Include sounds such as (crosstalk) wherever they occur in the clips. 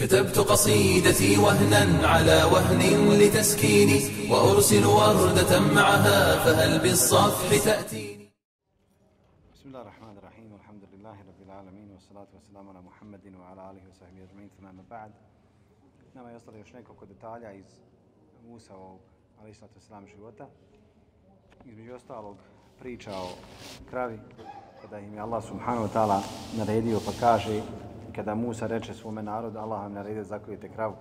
كتبت قصيدتي وهنا على وهن لتسكيني وأرسل وردة معها فهل بالصفح تأتيني بسم الله الرحمن الرحيم والحمد لله رب العالمين والصلاة والسلام على محمد وعلى آله وصحبه أجمعين ثم أما بعد Nama je ostalo još nekoliko detalja iz Musavog, ali islatu islam života. Između ostalog priča o kravi, kada im je Allah subhanahu wa ta'ala naredio pa kaže kada Musa reče svome narodu, Allah vam naredio zakljujete kravu.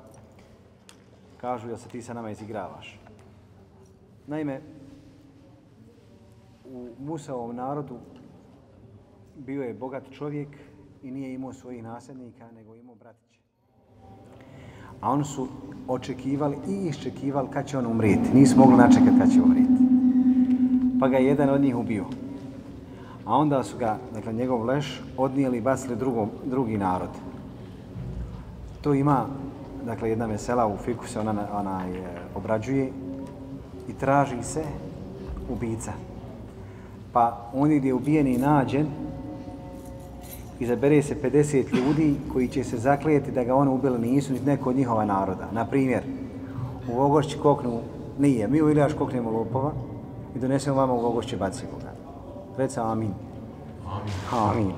Kažu, da se ti sa nama izigravaš? Naime, u Musaovom narodu bio je bogat čovjek i nije imao svojih nasljednika, nego imao bratiće. A oni su očekivali i iščekivali kad će on umrijeti. Nisu mogli načekati kad će umrijeti. Pa ga je jedan od njih ubio. A onda su ga, dakle, njegov leš odnijeli i bacili drugom, drugi narod. To ima, dakle, jedna mesela u fiku se ona, ona je, obrađuje i traži se ubica. Pa oni gdje je ubijen i nađen, izabere se 50 ljudi koji će se zaklijeti da ga ono ubili nisu niti neko od njihova naroda. Na primjer, u Vogošći koknu nije, mi u Iljaš koknemo lopova i donesemo vama u Vogošće bacimo ga. Recam amin. Amin. Amin.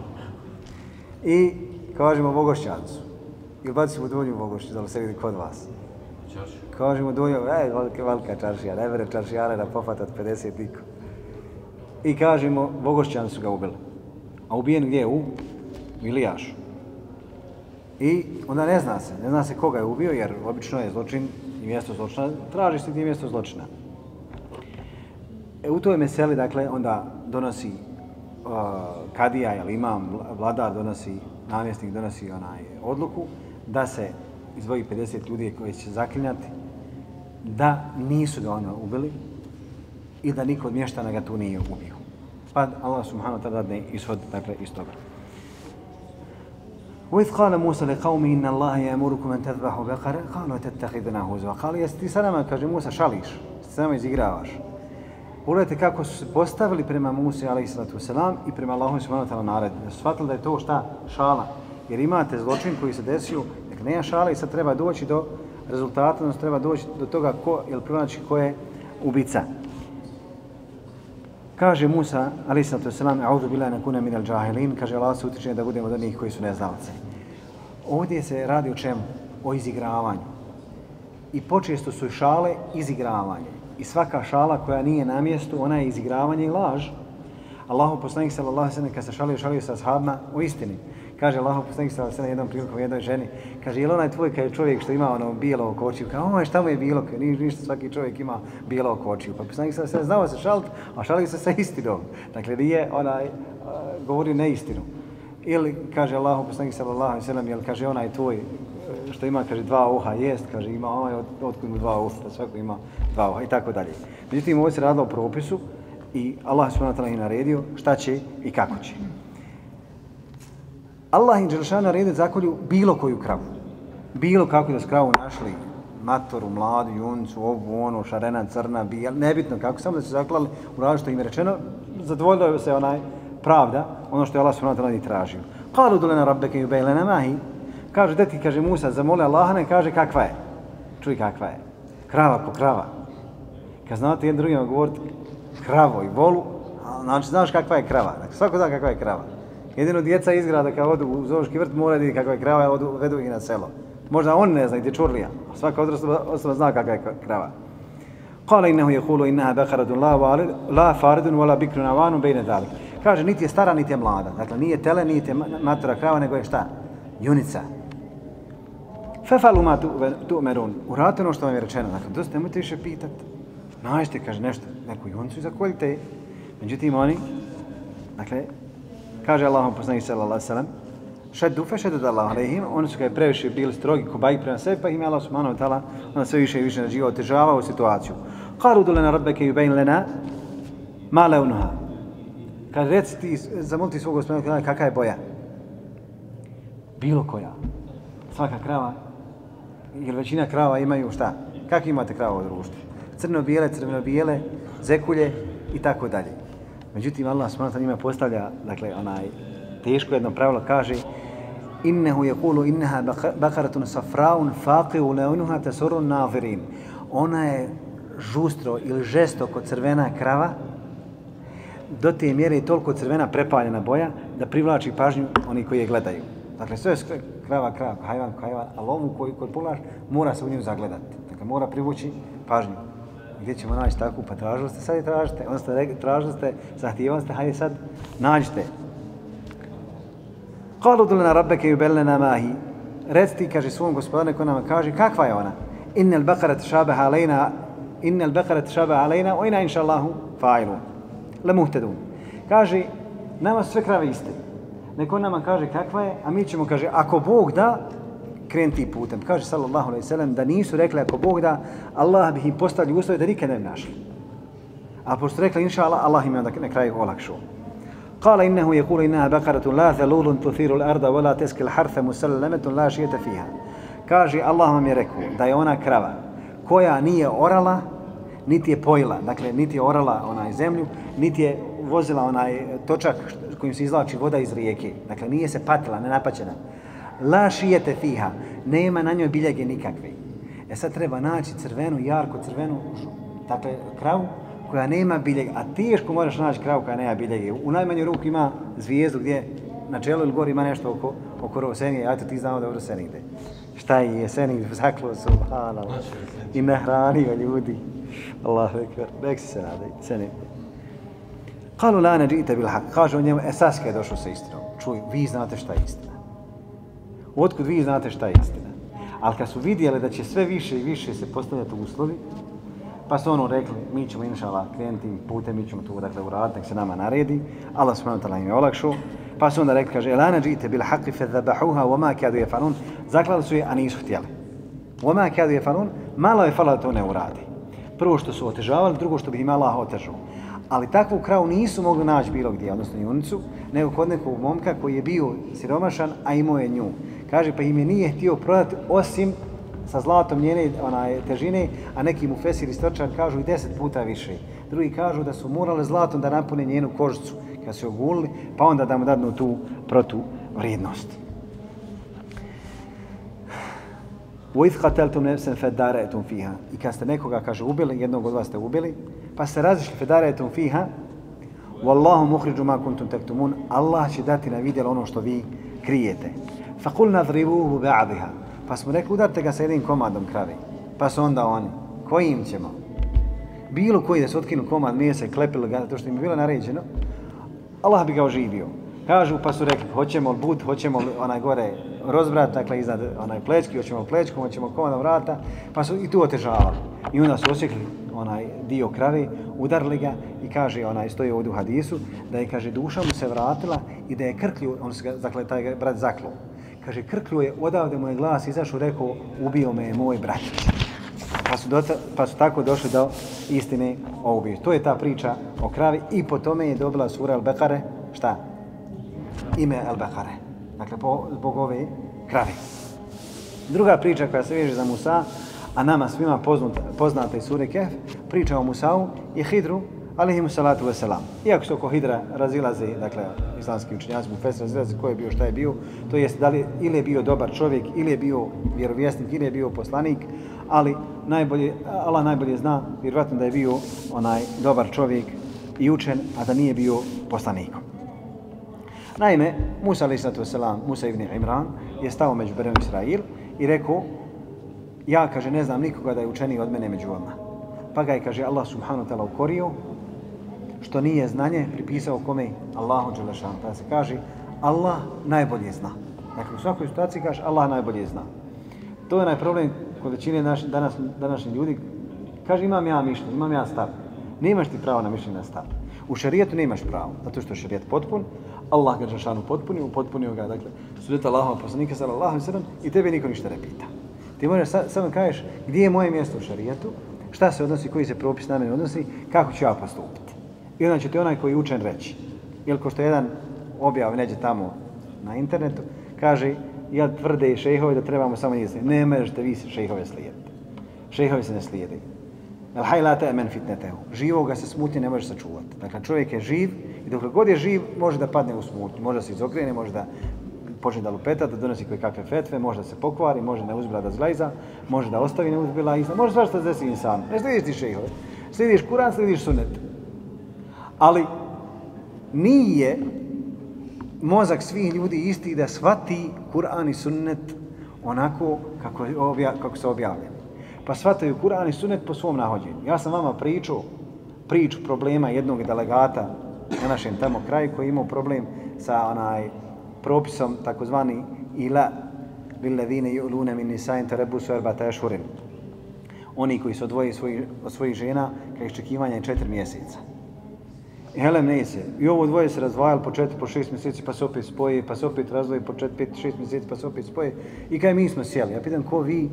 I kažemo Vogošćancu. Ili bacimo donju Vogošću, da li se vidi kod vas. Kažemo donju, ej, velika, velika čaršija, ne vere čaršijale da pofatat 50 niko. I kažemo, Vogošćani su ga ubili. A ubijen gdje? U Ilijašu. I onda ne zna se, ne zna se koga je ubio, jer obično je zločin i mjesto zločina, traži se gdje je mjesto zločina. E, u toj meseli, dakle, onda donosi uh, kadija, jel imam, vladar donosi, namjesnik donosi onaj odluku da se izvoji 50 ljudi koji će zaklinjati, da nisu ga ono ubili i da niko od mještana ga tu nije ubio. Pa Allah subhanahu wa ta'ala dadne ishod, dakle, iz toga. وإذ قال موسى لقومه إن الله يأمركم أن تذبحوا بقرة قالوا تتخذنا هزوا قال jesi ti sa nama, kaže Musa, šališ, ti sa nama izigravaš. Pogledajte kako su se postavili prema Musi, alaihissalatu wasalam, i prema Allahom subhanahu wa ta'ala naredbi. Da su shvatili da je to šta? Šala. Jer imate zločin koji se desio, nek nema šala i sad treba doći do rezultata, odnosno treba doći do toga ko, jel pronaći ko je ubica. Kaže Musa, alaih sallatu selam, a'udhu bila nakuna min al džahilin, kaže Allah se utiče da budemo od onih koji su neznalci. Ovdje se radi o čemu? O izigravanju. I počesto su šale izigravanje. I svaka šala koja nije na mjestu, ona je izigravanje i laž. Allahu poslanik sallallahu alejhi ve sellem kad se šalio, šalio sa ashabima u istini. Kaže Allahu poslanik sallallahu alejhi ve sellem jednom prilikom jednoj ženi, kaže jel onaj tvoj kad je čovjek što ima ono bijelo oko očiju, kao ovaj šta mu je bilo, kaže ni ništa svaki čovjek ima bijelo oko očiju. Pa poslanik sallallahu alejhi ve sellem znao se šalt, a šalio se sa istinom. Dakle nije onaj govori neistinu. Ili kaže Allahu poslanik sallallahu alejhi ve sellem, jel kaže onaj tvoj što ima, kaže, dva uha, jest, kaže, ima ovaj, od, otkud mu dva uha, svako ima dva uha i tako dalje. Međutim, ovo se radilo o propisu i Allah subhanahu wa ta'ala je naredio šta će i kako će. Allah im Đelšana naredio zakolju bilo koju kravu. Bilo kako da s kravu našli matoru, mladu, juncu, ovu, onu, šarena, crna, bijel, nebitno kako, samo da se zaklali u različito što im je rečeno, zadovoljilo se onaj pravda, ono što je Allah subhanahu wa ta'ala tražio. Kalu dulena rabbeke i ubejlena mahi, Kaže, deti, kaže Musa, zamoli Allaha, ne kaže kakva je. Čuj kakva je. Krava po krava. Kad znate jedan drugima govoriti kravo i volu, znači znaš kakva je krava. Dakle, svako zna kakva je krava. Jedino djeca izgrada kad odu u zoološki vrt mora da kakva je krava, odu, vedu ih na selo. Možda on ne zna gdje čurlija. Svaka odrasla osoba zna kakva je krava. Kala innehu je hulu inneha bekaradun la, la faridun wala bikrun avanu bejne dalik. Kaže, niti je stara, niti je mlada. Dakle, nije tele, niti je matura krava, nego je šta? Junica. Fefalu ma tu, merun. Uradite ono što vam je rečeno. Dakle, dosta nemojte više pitat. Nađite, kaže, nešto, neku juncu i zakoljite. Međutim, oni, dakle, kaže Allahom poslani sallallahu alaihi sallam, šeddu fe šeddu Allah alaihim, oni su kaj previše bili strogi kubaji prema sebi, pa im je Allah subhanahu wa ta'ala, onda sve više i više nađiva, otežavao situaciju. Karu dole na rabbeke i ubejn lena, ma leunuha. Kaže, reci ti, zamoliti svog gospodina, kakva je boja? Bilo koja. Svaka krava jer većina krava imaju šta? Kako imate krava u društvu? Crno-bijele, crveno-bijele, zekulje i tako dalje. Međutim, Allah smrata njima postavlja, dakle, onaj teško jedno pravilo kaže innehu je kulu inneha bakaratun safraun faqiu leunuha tesurun nazirin. Ona je žustro ili žestoko crvena krava, do te mjere je toliko crvena prepaljena boja da privlači pažnju oni koji je gledaju. Dakle, sve je krava, krava, hajvan, hajvan, ali ovu koji, koju pogledaš mora se u nju zagledati. Dakle, mora privući pažnju. Gdje ćemo naći takvu? Pa tražili ste, sad je tražite. Onda ste tražili ste, zahtijevali ste, hajde sad, nađite. Kalu dulina rabbeke i ubelena mahi. Reci ti, kaže svom gospodine koji nam kaže, kakva je ona? Innel bakarat šabeha alejna, al bakara šabeha alejna, ojna inša Allahu fa'ilu. Le muhtedun. Kaže, nama sve krave iste Neko nama kaže kakva je, a mi ćemo, kaže, ako Bog da, krenuti putem. Kaže sallallahu alejhi ve sellem da nisu rekli ako Bog da, Allah bi im postavio uslove da nikad ne bi našli. A pošto rekli inshallah, Allah im je na kraju olakšao. قال إنه يقول إنها بقرة لا ذلول تثير الأرض ولا تسقي الحرث مسلمة لا شيء فيها kaže Allah vam je rekao da je ona krava koja nije orala niti je pojila dakle niti je orala onaj zemlju niti je vozila onaj točak kojim se izlači voda iz rijeke dakle nije se patila ne napaćena la šijete fiha nema na njoj biljege nikakve e sad treba naći crvenu jarko crvenu dakle kravu koja nema biljeg, a teško možeš naći kravu koja nema biljege. U najmanju ruku ima zvijezdu gdje na čelu ili gori ima nešto oko, oko rosenije, a to ti znamo da je rosenije ide. Šta je jesenik, zaklo su, subhanallah, i ne hranio ljudi. Allah vekar, nek se nadaj, seni. Kalu la ne džite bil hak, kaže on njemu, e saske je došao sa istinom. Čuj, vi znate šta je istina. Otkud vi znate šta je istina? Ali kad su vidjeli da će sve više i više se postavljati uslovi, Pa su ono rekli, mi ćemo inšala krenuti putem, mi ćemo to dakle uraditi, nek se nama naredi. Allah subhanahu wa ta'ala im je olakšao. Pa su onda rekli, kaže, elana džite bil haqi fe dhabahuha, wama kadu je falun. Zaklali su je, a nisu htjeli. Wama kadu je falun, malo je fala da to ne uradi. Prvo što su otežavali, drugo što bi im Allah otežao. Ali takvu kravu nisu mogli naći bilo gdje, odnosno junicu, nego kod nekog momka koji je bio siromašan, a imao je nju. Kaže, pa im je nije htio prodati osim sa zlatom njene onaj, težine, a neki mu fesir i strčan kažu i deset puta više. Drugi kažu da su morale zlatom da napune njenu kožicu kad su ogulili, pa onda da mu dadnu tu protu vrijednost. وَإِذْ قَتَلْتُمْ نَفْسًا فَدَارَيْتُمْ فِيهَا I kad ste nekoga, kaže, ubili, jednog od vas ste ubili, pa ste razišli فَدَارَيْتُمْ فِيهَا وَاللَّهُ مُخْرِجُ مَا كُنْتُمْ تَكْتُمُونَ Allah će dati na vidjelo ono što vi krijete. فَقُلْ نَذْرِبُوهُ بَعْضِهَا Pa smo rekli, udarite ga sa jednim komadom kravi. Pa su onda oni, kojim ćemo? Bilo koji da se otkinu komad mjese, klepili ga, to što im je bilo naređeno, Allah bi ga oživio. Kažu, pa su rekli, hoćemo li bud, hoćemo li onaj gore rozbrat, dakle iznad onaj plečki, hoćemo plečku, hoćemo komadom vrata, pa su i tu otežavali. I onda su osjekli onaj dio krave, udarili ga i kaže, onaj stoji ovdje u hadisu, da je, kaže, duša mu se vratila i da je krklju, on se, dakle, taj brat zaklo. Kaže, krklju je, odavde mu je glas izašao, rekao, ubio me je moj brat. Pa su, dota, pa su tako došli do istine o ubiju. To je ta priča o kravi i po tome je dobila sura Al-Bekare, šta? Ime Al-Bekare. Dakle, po, zbog ove krave. Druga priča koja se veže za Musa, a nama svima poznata, poznata iz sure Kehf, priča o Musau i Hidru, alihimu salatu wasalam. Iako se oko Hidra razilaze, dakle, islamski učenjaci mu fest razilaze ko je bio, šta je bio, to jest da li ili je bio dobar čovjek, ili je bio vjerovjesnik, ili je bio poslanik, ali najbolje, Allah najbolje zna, vjerovatno da je bio onaj dobar čovjek i učen, a da nije bio poslanikom. Naime, Musa alaih sallatu wasalam, Musa ibn Imran, je stao među Berenu Israil i rekao, ja, kaže, ne znam nikoga da je učeniji od mene među vama. Pa ga je, kaže, Allah subhanahu ta'ala ukorio što nije znanje pripisao kome Allahu Đelešanu. Tada pa se kaže Allah najbolje zna. Dakle, u svakoj situaciji kaže Allah najbolje zna. To je onaj problem kod većine naš, danas, današnji ljudi. Kaže imam ja mišljenje, imam ja stav. Nemaš ti pravo na mišljenje na stav. U šarijetu nemaš pravo, zato što je šarijet potpun. Allah ga Đelešanu potpunio, potpunio ga, dakle, sudeta Allahova poslanika, sallallahu sallam, i tebe niko ništa ne pita. Ti možeš sa, samo kažeš gdje je moje mjesto u šarijetu, šta se odnosi, koji se propis na mene odnosi, kako ću ja postupiti. I onda će ti onaj koji je učen reći. Ili ko što jedan objav neđe tamo na internetu, kaže, ja tvrde i šejhovi da trebamo samo njih slijediti. Ne možete vi šejhove slijediti. Šejhovi se ne slijedi. El hajlata emen fitnetehu. Živoga se smutnje ne može sačuvati. Dakle, čovjek je živ i dok god je živ može da padne u smutnju. Može da se izokrene, može da počne da lupeta, da donosi koje kakve fetve, može da se pokvari, može ne uzbila da zglajza, može da ostavi ne uzbila izna, može svašta da desi insan. Ne slidiš ti šehove, slidiš Kur'an, slidiš sunet. Ali nije mozak svih ljudi isti da shvati Kur'an i sunnet onako kako, je obja, kako se objavlja. Pa shvataju Kur'an i sunnet po svom nahođenju. Ja sam vama pričao priču problema jednog delegata na našem tamo kraju koji imao problem sa onaj propisom takozvani ila lilladine yu'luna min nisa'in tarabusu arba'ata ashhurin. Oni koji se odvoje svoji, od svojih žena kao je četiri mjeseca. Helem ne se. I ovo dvoje se razvajali po četiri, po šest mjeseci, pa se opet spoje, pa se opet razvoje po četiri, pet, šest mjeseci, pa se opet spoje. I kaj mi smo sjeli. Ja pitam ko vi,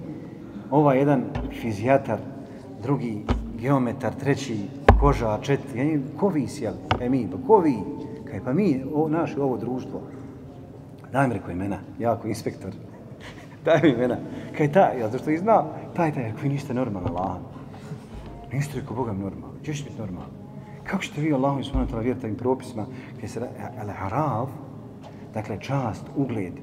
ovaj jedan fizijatar, drugi geometar, treći koža, četiri, ja, ko vi sjeli? E mi, pa ko vi? Kaj pa mi, o, naše ovo društvo. Daj mi rekao imena, ja ako inspektor. (laughs) Daj mi imena. Kaj ta, ja zašto ih znam, taj, taj, rekao, niste normalni, Allah. Niste rekao, Boga normalni, gdje ćete biti normalni? Kako ćete vi Allahu subhanahu wa ta'ala vjeriti ovim propisima gdje se al-harav, dakle čast, ugled,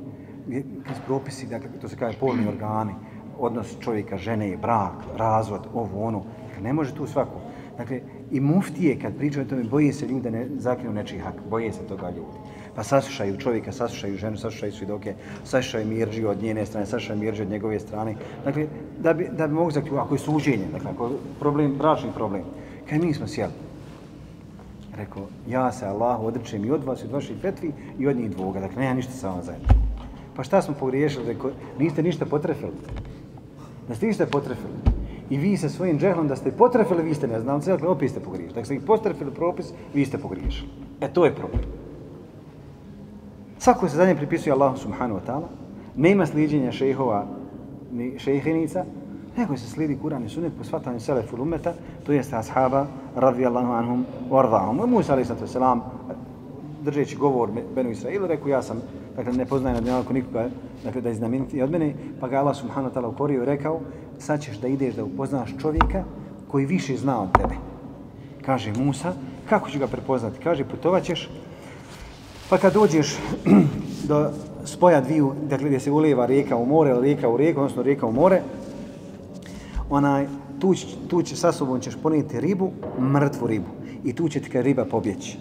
gdje propisi, dakle to se kaže polni organi, odnos čovjeka, žene, brak, razvod, ovo, ono, dakle, ne može tu svako. Dakle, i muftije kad pričaju o tome, boje se ljudi da ne zakriju nečiji hak, boje se toga ljudi. Pa saslušaju čovjeka, saslušaju ženu, saslušaju svjedoke, saslušaju mirđi od njene strane, saslušaju mirđi od njegove strane. Dakle, da bi, da bi mogu zaključiti, ako je suđenje, dakle, ako je problem, bračni problem, kaj mi smo sjeli, rekao, ja se Allahu odričem i od vas, i od vaših fetvi, i od njih dvoga. Dakle, nema ništa sa vama zajedno. Pa šta smo pogriješili? Rekao, niste ništa potrefili. Da ste ništa potrefili. I vi sa svojim džehlom da ste potrefili, vi ste ne dakle, opet ste pogriješili. Dakle, ste ih potrefili propis, vi ste pogriješili. E, to je problem. Svako se zadnje pripisuje Allahu subhanahu wa ta'ala, nema sliđenja šehova ni šehinica, nego se slidi Kur'an i Sunnet po svatanju selefu umeta, to jeste ashaba radijallahu anhum wardahum. Musa alaihi sallatu wasalam držeći govor Benu Israilu, rekao ja sam, dakle ne poznaje na dunjalku nikoga, dakle da iznameniti od mene, pa ga Allah subhanahu wa ta'ala ukorio i rekao, sad ćeš da ideš da upoznaš čovjeka koji više zna od tebe. Kaže Musa, kako ću ga prepoznati? Kaže, putovat ćeš, pa kad dođeš (clears throat) do spoja dviju, dakle gdje se ulijeva rijeka u more, ili rijeka u rijeku, odnosno rijeka u more, onaj, tu, tu će, sa sobom ćeš ponijeti ribu, mrtvu ribu. I tu će ti kad riba pobjeći.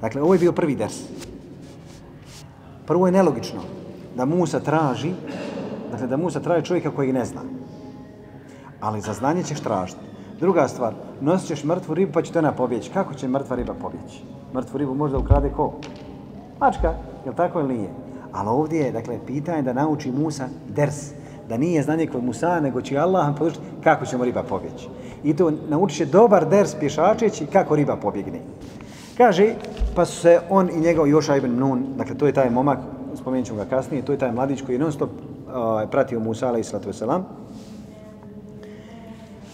Dakle, ovo je bio prvi ders. Prvo je nelogično da Musa traži, dakle da Musa traži čovjeka kojeg ne zna. Ali za znanje ćeš tražiti. Druga stvar, nosit ćeš mrtvu ribu pa će to ona pobjeći. Kako će mrtva riba pobjeći? Mrtvu ribu možda ukrade ko? Mačka, je li tako ili nije? Ali ovdje je, dakle, pitanje da nauči Musa ders da nije znanje kod Musa, nego će Allah podučiti kako ćemo riba pobjeći. I to naučit će dobar ders pješačeći kako riba pobjegne. Kaže, pa su se on i njegov Joša ibn Nun, dakle to je taj momak, spomenut ćemo ga kasnije, to je taj mladić koji je non stop uh, ovaj, pratio Musa alaih sallatu wasalam.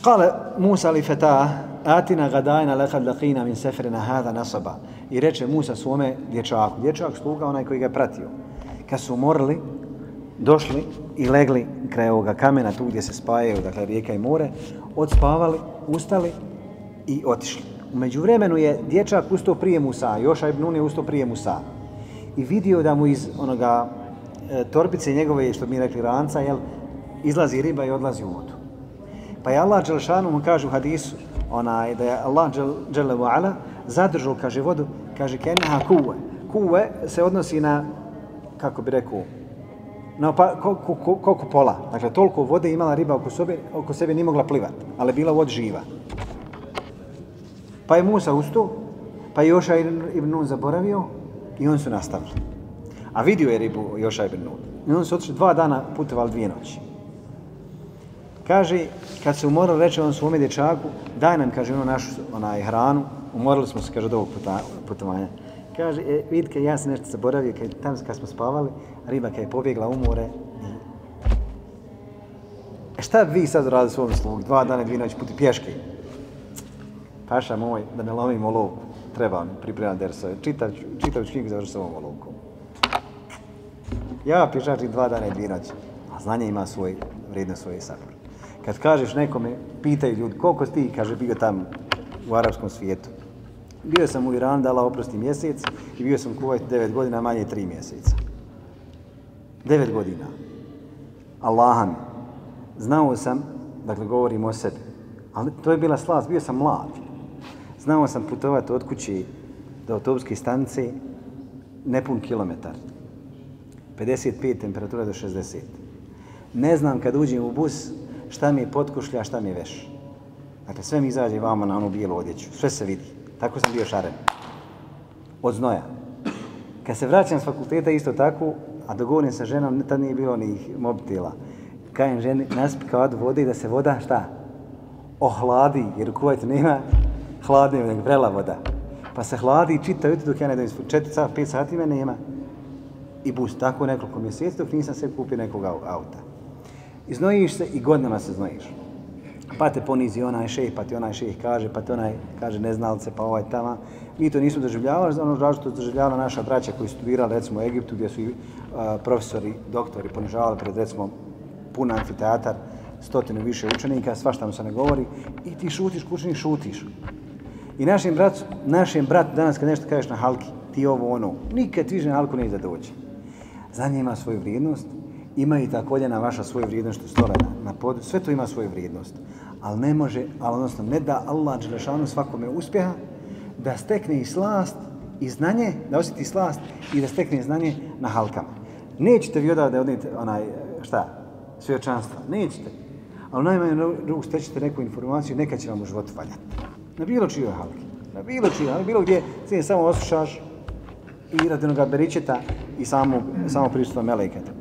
Kale Musa li feta, atina gadajna lekad lakina min seferina hada nasaba. I reče Musa svome dječaku, dječak sluga onaj koji ga je pratio. Kad su umorili, došli i legli kraj ovoga kamena tu gdje se spajaju, dakle rijeka i more, odspavali, ustali i otišli. Umeđu vremenu je dječak ustao prije Musa, Joša ibn Nun je ustao prije Musa i vidio da mu iz onoga e, torbice njegove, što mi rekli ranca, jel, izlazi riba i odlazi u vodu. Pa je Allah Đelšanu mu kaže u hadisu, onaj, da je Allah Đele Ala zadržao, kaže, vodu, kaže, kenaha kuve. Kuve se odnosi na, kako bi rekao, na pa, koliko, koliko pola. Dakle, toliko vode imala riba oko sebe, oko sebe nije mogla plivati, ali bila vod živa. Pa je Musa ustao, pa je Joša ibn Nun zaboravio i on su nastavili. A vidio je ribu Joša ibn Nun. I on su otišli dva dana putovali dvije noći. Kaže, kad se umorali, reče on svome dječaku, daj nam, kaže, ono našu onaj, hranu, umorili smo se, kaže, od ovog putovanja. Kaže, e, vidite, ja sam nešto zaboravio, kad, tam kad smo spavali, riba kad je pobjegla u more. E šta vi sad radite svom slugu? Dva dana, dvije noći puti pješke. Paša moj, da ne lomim olovku. Treba mi pripremati dersa. Čitav, čitav knjigu završi sa ovom olovkom. Ja pješačim dva dana i dvije noći. A znanje ima svoj, vrijedno svoje sabor. Kad kažeš nekome, pitaju ljudi, koliko si ti, kaže, bio tam u arapskom svijetu. Bio sam u Iranu, dala oprosti mjesec i bio sam u Kuvajtu devet godina, manje tri mjeseca. Devet godina. Allaha mi. Znao sam, dakle govorim o sebi, ali to je bila slast, bio sam mlad. Znao sam putovati od kuće do autobuske stanice nepun kilometar. 55 temperatura do 60. Ne znam kad uđem u bus šta mi je potkušlja, šta mi je veš. Dakle, sve mi izađe vama na onu bijelu odjeću. Sve se vidi. Tako sam bio šaren. Od znoja. Kad se vraćam s fakulteta isto tako, a dogovorim sa ženom, tad nije bilo ni mobitela. Kajem ženi, naspi kao vode i da se voda, šta? Ohladi, jer u kuvajtu nema hladne, nego vrela voda. Pa se hladi i čita jutro dok ja ne dojem. Četiri sat, pet sati me nema. I bus, tako nekoliko mjeseci dok nisam se kupio nekog auta. I znojiš se i godinama se znojiš. Pa te ponizi onaj šejh, pa ti onaj šejh kaže, pa ti onaj kaže neznalce, pa ovaj tamo. Mi to nismo doživljavali, ono žao što doživljavala naša braća koji su studirali recimo u Egiptu gdje su i profesori, doktori ponižavali pred recimo pun amfiteatar, stotinu više učenika, svašta mu se ne govori i ti šutiš kućni, šutiš. I našem bratu, našem bratu danas kad nešto kažeš na halki, ti ovo ono, nikad više na halku ne da dođe. Za nje ima svoju vrijednost, ima i ta na vaša svoju vrijednost što stvore na, na podu, sve to ima svoju vrijednost. Ali ne može, ali odnosno ne da Allah Đelešanu svakome uspjeha, da stekne i slast i znanje, da osjeti slast i da stekne znanje na halkama. Nećete vi odavde odnijeti onaj, šta, svjećanstva, nećete. Ali najmanje drugu stećete neku informaciju, neka će vam u životu valjati. Na bilo čijoj halki, na bilo čijoj, halki, bilo gdje, sve samo oslušaš i radi beričeta i samo, samo prisutno melekata.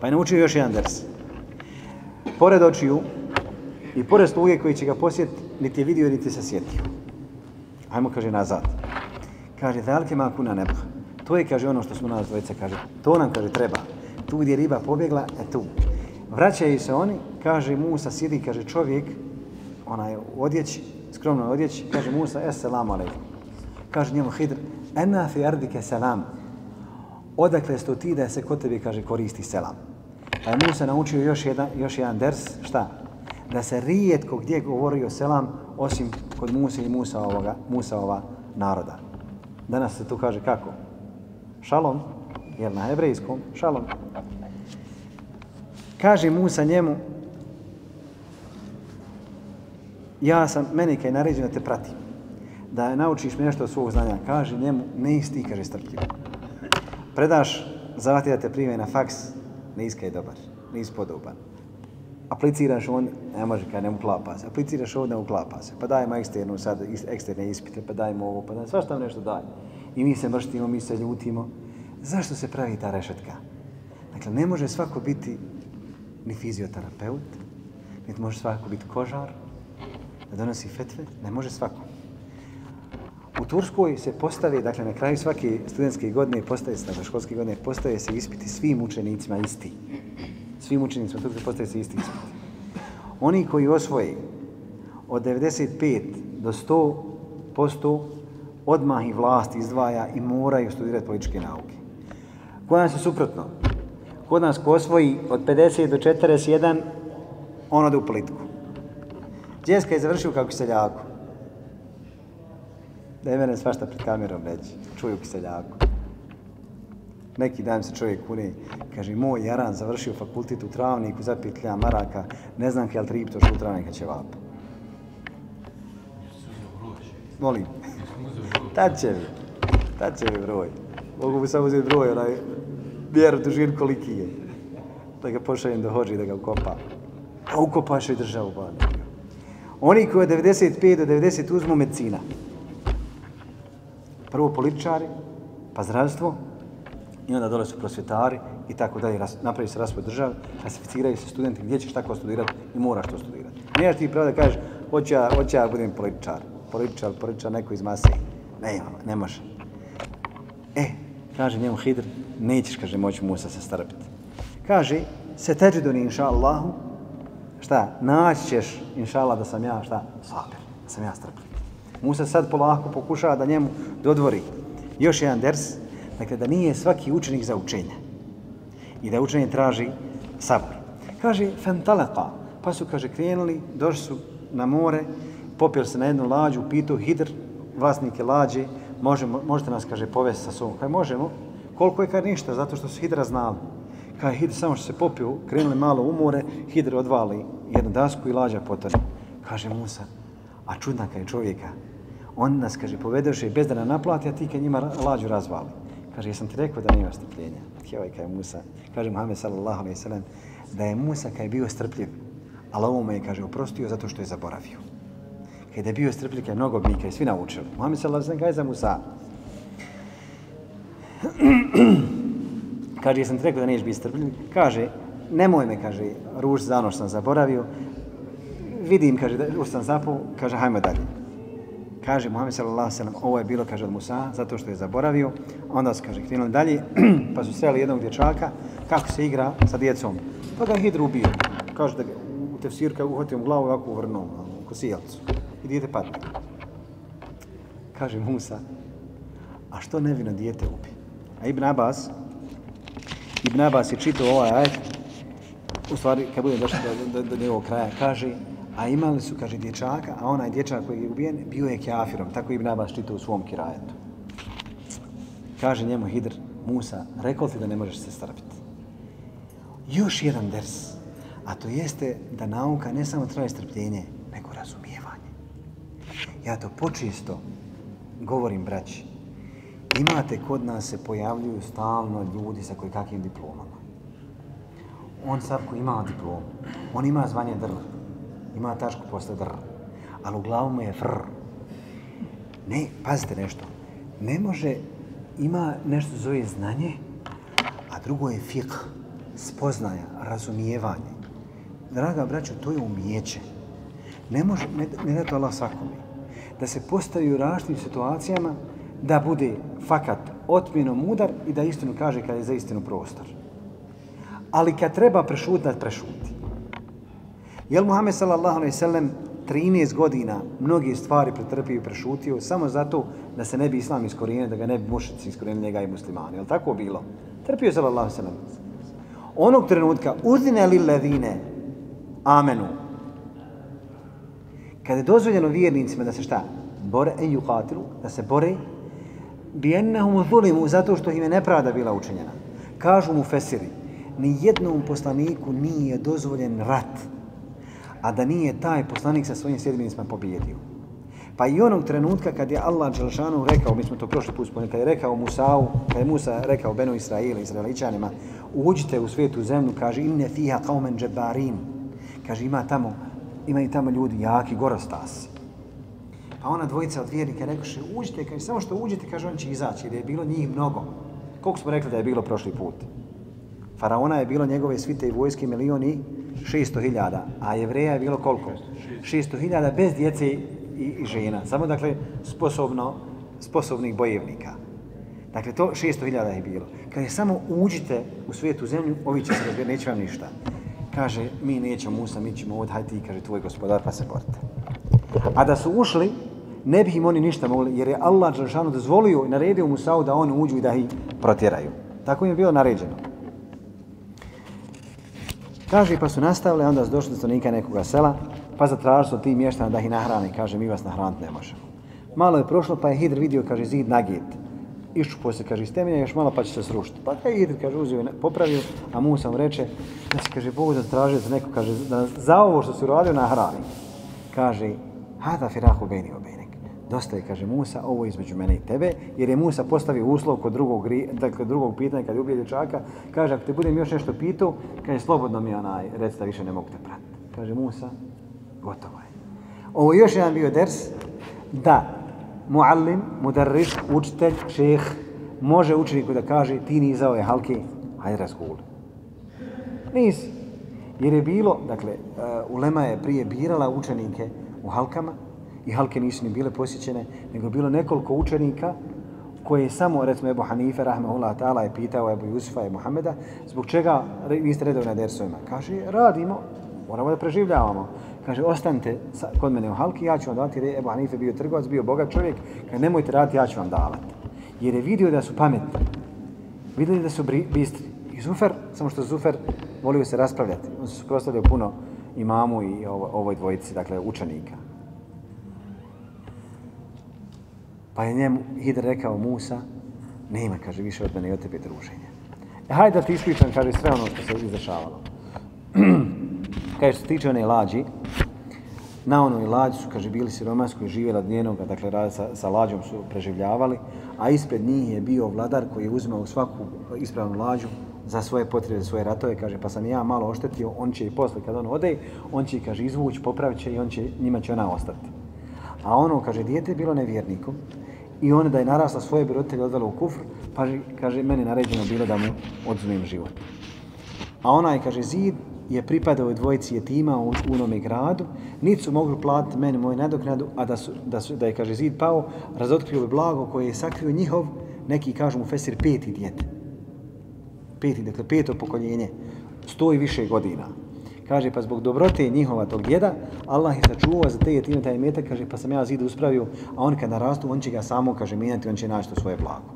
Pa je naučio još jedan ders. Pored očiju i pored sluge koji će ga posjetiti, niti je vidio, niti se sjetio. Hajmo, kaže, nazad. Kaže, velike makuna neba. To je, kaže, ono što smo nas dvojice, kaže, to nam, kaže, treba. Tu gdje riba pobjegla, e tu. Vraćaju se oni, kaže Musa, sjedi, kaže, čovjek, onaj odjeć, skromno odjeć, kaže Musa, es selam alaikum. Kaže njemu Hidr, ena fi ardike selam. Odakle sto ti da se kod tebi, kaže, koristi selam. Pa je Musa naučio još jedan, još jedan ders, šta? Da se rijetko gdje govori o selam, osim kod Musa i Musa ovoga, Musa ova naroda. Danas se tu kaže kako? Šalom, jer na hebrejskom, šalom. Kaže Musa njemu, ja sam, meni kaj naređen da te pratim, da naučiš me nešto od svog znanja, kaže njemu, ne isti, kaže strpljivo. Predaš, zavati da te prime na faks, ne iskaj dobar, ne ispodoban. Apliciraš on, ne može kaj ne uklapa se, apliciraš ovdje, ne uklapa se, pa dajmo eksternu sad, eksterne ispite, pa dajmo ovo, pa dajmo, svašta nešto daje. I mi se mrštimo, mi se ljutimo. Zašto se pravi ta rešetka? Dakle, ne može svako biti ni fizioterapeut, niti može svako biti kožar, da donosi fetve, ne može svako. U Turskoj se postave, dakle na kraju svake studentske godine postaje se, dakle školske godine, postaje se ispiti svim učenicima isti. Svim učenicima Turske postave se isti ispiti. Oni koji osvoje od 95 do 100 posto odmah i vlast izdvaja i moraju studirati političke nauke. Kod nas je suprotno. Kod nas ko osvoji od 50 do 41, on ode u politiku. Djeska je završio kao kiseljaku. Da je mene svašta pred kamerom reći. Čuju kiseljaku. Neki dan se čovjek kune, kaže, moj Jaran završio fakultet u Travniku, zapitlja Maraka, ne znam kaj tri to što u Travnika će vap. Molim. (laughs) Tad će mi. Tad će mi broj. Mogu bi samo uzeti broj, onaj, vjeru dužin koliki je. Da ga pošaljem do hođi, da ga ukopa. A ukopaš i državu, pa. Oni koji od 95 do 90 uzmu medicina. Prvo političari, pa zdravstvo, i onda dole su prosvjetari i tako dalje. Napravi se raspod države, klasificiraju se studenti gdje ćeš tako studirati i moraš to studirati. Nije ti pravo da kažeš, hoću ja, hoću ja budem političar. Političar, političar, neko iz mase. Ne, ne može. E, kaže njemu Hidr, nećeš, kaže, moći Musa se strpiti. Kaže, se teđiduni, inša Allahu, šta, naći ćeš, inšala, da sam ja, šta, sabir, da sam ja strpljiv. Musa sad polako pokušava da njemu dodvori još jedan ders, dakle, da nije svaki učenik za učenje i da učenje traži sabor. Kaže, fentalaka, pa su, kaže, krenuli, došli su na more, popili se na jednu lađu, pitao Hidr, vlasnike lađe, možemo, možete nas, kaže, povesti sa sobom. Kaj možemo, Koliko je kar ništa, zato što su Hidra znali. Kad je Hidr samo što se popio, krenuli malo u more, Hidr odvali jednu dasku i lađa potone. Kaže Musa, a čudnaka je čovjeka. On nas, kaže, povedoše bez da nam naplati, a ti kad njima lađu razvali. Kaže, jesam ti rekao da nema strpljenja. Ovaj kaj je Musa. Kaže Muhammed sallallahu alaihi sallam, da je Musa kad je bio strpljiv, ali ovo me je, kaže, oprostio zato što je zaboravio. Kada je bio strpljiv, kad je mnogo mi, i svi naučili. Muhammed sallallahu alaihi sallam kaže za Musa, (clears throat) kaže, jesam ti rekao da neš biti strpljiv? Kaže, nemoj me, kaže, ruž za ono što sam zaboravio. Vidim, kaže, da sam zapao, kaže, hajmo dalje. Kaže Muhammed sallallahu alejhi ve sellem, ovo je bilo kaže od Musa zato što je zaboravio. Onda su kaže krenuli dalje, (clears throat) pa su sreli jednog dječaka kako se igra sa djecom. Pa ga Hidru ubio. Kaže da ga u tefsir kao uhvatio mu glavu ovako uvrnuo ono, ko sijelcu. I dijete padne. Kaže Musa, a što nevino dijete ubi? A Ibn Abbas, Ibn Abbas je čitao ovaj ajet, u stvari, kad bude došao do, do, do njegovog kraja, kaže, a imali su, kaže, dječaka, a onaj dječak koji je ubijen, bio je kafirom, tako Ibn Abbas čitao u svom kirajetu. Kaže njemu Hidr, Musa, rekao ti da ne možeš se strpiti. Još jedan ders, a to jeste da nauka ne samo traje strpljenje, nego razumijevanje. Ja to počisto govorim, braći, imate kod nas se pojavljuju stalno ljudi sa koji kakvim diplomama. On sad ko ima diplom, on ima zvanje dr, ima tačku posle dr, ali u glavu mu je fr. Ne, pazite nešto, ne može, ima nešto zove znanje, a drugo je fiqh, spoznaja, razumijevanje. Draga braćo, to je umijeće. Ne može, ne, ne da to Allah svakome. Da se postavi u različitim situacijama, da bude fakat otmjeno mudar i da istinu kaže kad je za istinu prostor. Ali kad treba prešuti, da prešuti. Jel Muhammed sallallahu alaihi sallam 13 godina mnogi stvari pretrpio i prešutio samo zato da se ne bi islam iskorijenio, da ga ne bi mušici iskorijenili njega i muslimani. Jel tako bilo? Trpio sallallahu alaihi sallam. Onog trenutka uzine li ledine amenu. Kada je dozvoljeno vjernicima da se šta? Bore en yuqatilu, da se bore Bijennehum zulimu zato što im je nepravda bila učinjena. Kažu mu Fesiri, ni jednom poslaniku nije dozvoljen rat, a da nije taj poslanik sa svojim sjedbenicima pobjedio. Pa i onog trenutka kad je Allah Đelšanu rekao, mi smo to prošli put spomenuli, kad je rekao Musa'u, kad je Musa rekao Benu Israili, Izraeličanima, uđite u svijetu zemlju, kaže, inne fiha qaumen džebarin. Kaže, ima tamo, imaju tamo ljudi jaki, gorostasi. Pa ona dvojica od vjernika rekoše, uđite, kaže, samo što uđite, kaže, on će izaći, jer je bilo njih mnogo. Koliko smo rekli da je bilo prošli put? Faraona je bilo njegove svite i vojske milioni 600 hiljada, a jevreja je bilo koliko? 600 hiljada bez djece i, i žena. Samo, dakle, sposobno, sposobnih bojevnika. Dakle, to 600 hiljada je bilo. Kad je samo uđite u svijetu zemlju, ovi će se razbjerati, neće vam ništa. Kaže, mi nećemo Musa, mi ćemo ovdje, hajde ti, kaže, tvoj gospodar, pa se borite. A da su ušli, ne bi im oni ništa mogli, jer je Allah Đelšanu dozvolio i naredio Musa'u da oni uđu i da ih protjeraju. Tako im je bilo naređeno. Kaže, pa su nastavili, onda su došli do stanika nekoga sela, pa zatražili su ti mještana da ih nahrani. Kaže, mi vas nahraniti ne možemo. Malo je prošlo, pa je Hidr vidio, kaže, zid nagijet. Iščupo se, kaže, iz temelja, još malo pa će se srušiti. Pa taj Hidr, kaže, uzio i popravio, a Musa mu reče, da se, kaže, Bog zatražio za neko, kaže, da za ovo što su uradio nahrani. Kaže, hada firahu bejni o bejnik. Dosta je, kaže Musa, ovo između mene i tebe, jer je Musa postavio uslov kod drugog, dakle, drugog pitanja kad je ubije dječaka. Kaže, ako te budem još nešto pitao, kaže, slobodno mi onaj, reci da više ne mogu te pratiti. Kaže Musa, gotovo je. Ovo je još jedan bio ders, da muallim, mudarris, učitelj, šeh, može učeniku da kaže, ti ni za ove halki, hajde razguli. Nis. Jer je bilo, dakle, uh, Ulema je prije birala učenike u halkama, i halke nisu ni bile posjećene, nego bilo nekoliko učenika koje je samo, recimo, Ebu Hanife, rahmehullah ta'ala, je pitao Ebu Jusufa i Muhameda, zbog čega niste redovni na dersovima? Kaže, radimo, moramo da preživljavamo. Kaže, ostanite kod mene u halki, ja ću vam davati, jer Ebu Hanife bio trgovac, bio bogat čovjek, kaže, nemojte raditi, ja ću vam davati. Jer je vidio da su pametni, vidjeli da su bistri. I Zufer, samo što Zufer volio se raspravljati, on se suprostavljao puno imamu i ovoj dvojici, dakle, učenika. Pa je njemu Hidr rekao Musa, nema, kaže, više od mene i od tebe druženja. E, hajde da ti ispričam, kaže, sve ono što se izdešavalo. (clears throat) kaže, što se tiče one lađi, na onoj lađi su, kaže, bili siromaški i živjeli od njenoga, dakle, sa, sa lađom su preživljavali, a ispred njih je bio vladar koji je uzimao svaku ispravnu lađu za svoje potrebe, za svoje ratove, kaže, pa sam ja malo oštetio, on će i posle, kad on ode, on će, kaže, izvući, popravit će i on će, njima će ona ostati. A ono, kaže, dijete je bilo nevjernikom i on da je narasla svoje bi roditelje odvela u kufr, pa kaže, meni naređeno bilo da mu odzumim život. A ona je, kaže, zid je pripadao dvojici jetima u unome gradu, niti su mogli platiti meni moju nadoknadu, a da, su, da, su, da je, kaže, zid pao, razotkrio bi blago koje je sakrio njihov, neki kažu mu Fesir, peti djete Peti, dakle, peto pokoljenje, sto i više godina. Kaže, pa zbog dobrote njihova tog djeda, Allah je sačuvao za te jetime taj metak, kaže, pa sam ja zid uspravio, a on kada narastu, on će ga samo, kaže, mijenjati, on će naći to svoje blago.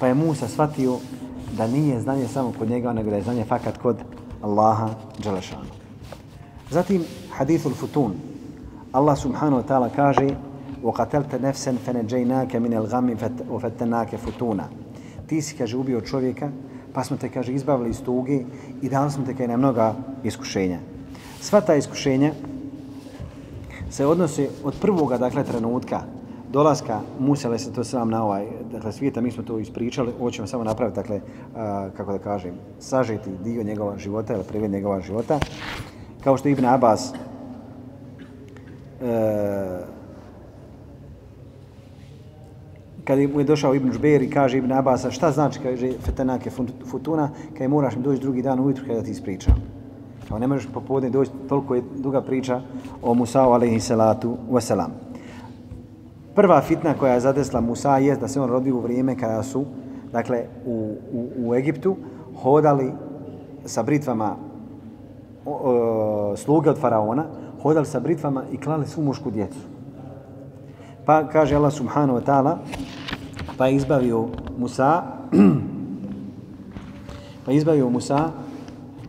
Pa je Musa shvatio da nije znanje samo kod njega, nego da je znanje fakat kod Allaha Đelešanu. Zatim, hadithul futun. Allah subhanahu wa ta'ala kaže وَقَتَلْتَ نَفْسًا فَنَجَيْنَاكَ مِنَ الْغَمِ وَفَتَّنَاكَ فُتُونَ Ti si, kaže, ubio čovjeka, pa smo te, kaže, izbavili iz tuge i dali smo te, kaže, na mnoga iskušenja. Sva ta iskušenja se odnose od prvoga, dakle, trenutka dolaska Musa, ali se to sam na ovaj, dakle, svijeta, mi smo to ispričali, ovo ćemo samo napraviti, dakle, a, kako da kažem, sažeti dio njegova života, ili prived njegova života. Kao što Ibn Abbas e, kada mu je došao Ibn Žber i kaže Ibn Abasa šta znači kaže fetenake futuna, kad moraš mi doći drugi dan ujutru kada ti ispričam. Kao ne možeš popodne doći, toliko je duga priča o Musa'u alaihi salatu wasalam. Prva fitna koja je zadesla Musa je da se on rodio u vrijeme kada su dakle, u, u, u Egiptu hodali sa britvama o, o, sluge od faraona, hodali sa britvama i klali svu mušku djecu. Pa kaže Allah subhanahu wa ta'ala, pa je izbavio Musa, (clears throat) pa je izbavio Musa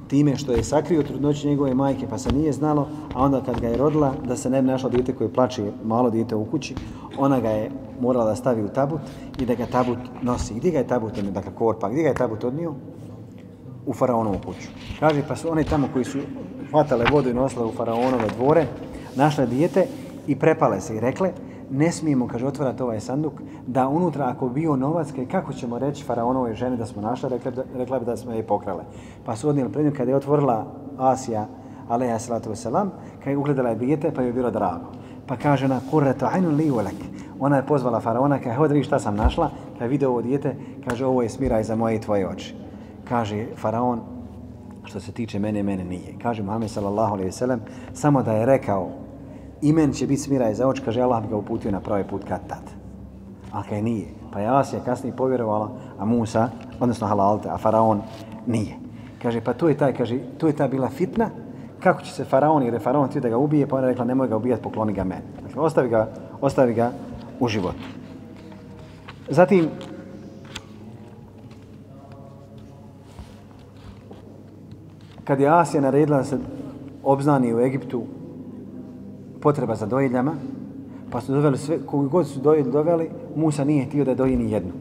time što je sakrio trudnoću njegove majke, pa se nije znalo, a onda kad ga je rodila, da se ne bi našlo dijete koje plače, malo dijete u kući, ona ga je morala da stavi u tabut i da ga tabut nosi. Gdje ga je tabut odnio? Dakle, korpa. Gdje ga je tabut odnio? U faraonovu kuću. Kaže, pa su one tamo koji su hvatale vodu i nosile u faraonove dvore, našle dijete i prepale se i rekle, ne smijemo, kaže, otvorati ovaj sanduk, da unutra, ako bio novac, kaj, kako ćemo reći faraonove žene da smo našle, rekla, rekla bi da smo je pokrale. Pa su odnijeli pred kada je otvorila Asija, alaiha salatu wasalam, kada je ugledala je dijete, pa je bilo drago. Pa kaže ona, kurretu ajnu li ulek. Ona je pozvala faraona, kaže, hod šta sam našla, kada je vidio ovo dijete, kaže, ovo je smiraj za moje i tvoje oči. Kaže faraon, što se tiče mene, mene nije. Kaže Muhammed sallallahu alaihi wasalam, samo da je rekao, imen će biti smiraj za oči, kaže Allah bi ga uputio na pravi put kad tad. A kaj nije. Pa je kasnije povjerovala, a Musa, odnosno Halalte, a Faraon nije. Kaže, pa to je taj, kaže, to je ta bila fitna, kako će se Faraon, jer je Faraon htio da ga ubije, pa ona rekla, nemoj ga ubijati, pokloni ga meni. Dakle, ostavi ga, ostavi ga u životu. Zatim, kad je Asija naredila da se obznani u Egiptu potreba za dojiljama, pa su doveli sve, kogu god su dojilj doveli, Musa nije htio da doji ni jednu.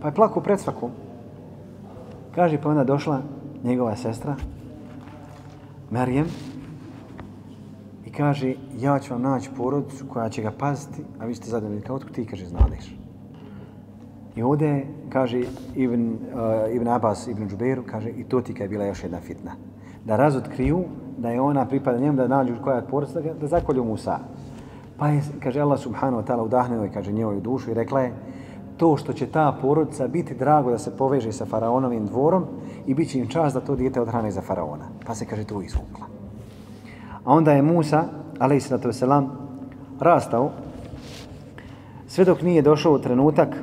Pa je plako pred svakom. Kaže, pa onda došla njegova sestra, Marijem, i kaže, ja ću vam naći porodicu koja će ga paziti, a vi ste zadovoljni, kao otkud ti, kaže, znadeš. I ovdje, kaže Ibn, uh, Ibn Abbas, Ibn Džuberu, kaže, i to ti je bila još jedna fitna. Da razotkriju da je ona pripada njemu, da nađu koja je porodica, da, da zakolju Musa. Pa je, kaže Allah subhanahu wa ta'ala, udahnuo je, kaže, njevoj dušu i rekla je, to što će ta porodica biti drago da se poveže sa faraonovim dvorom i bit će im čast da to dijete odhrane za faraona. Pa se, kaže, to izvukla. A onda je Musa, alaih sallatu wasalam, rastao, sve dok nije došao u trenutak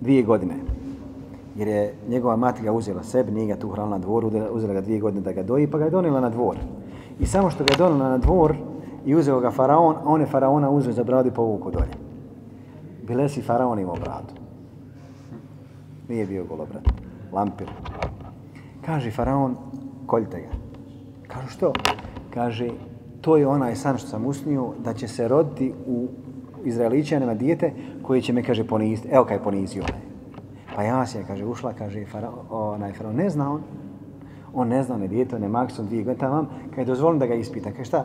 dvije godine. Jer je njegova mati ga uzela sebi, nije ga tu hranila na dvoru, uzela ga dvije godine da ga doji, pa ga je donila na dvor. I samo što ga je donila na dvor i uzeo ga faraon, on je faraona uzeo za bradu i povuku dolje. Bile si faraon imao bradu. Nije bio golobrat. Lampir. Kaže faraon, koljte ga. Kažu što? Kaže, to je onaj san što sam usnio, da će se roditi u Izraelićanima dijete koji će me, kaže, poniziti. Evo kaj je ponizio onaj. Pa ja kaže, ušla, kaže, fara, onaj faraon, ne zna on. On ne zna, je dijete, ne maksimum dvije godine tamo, kad je dozvolim da ga ispita. Kaže, šta?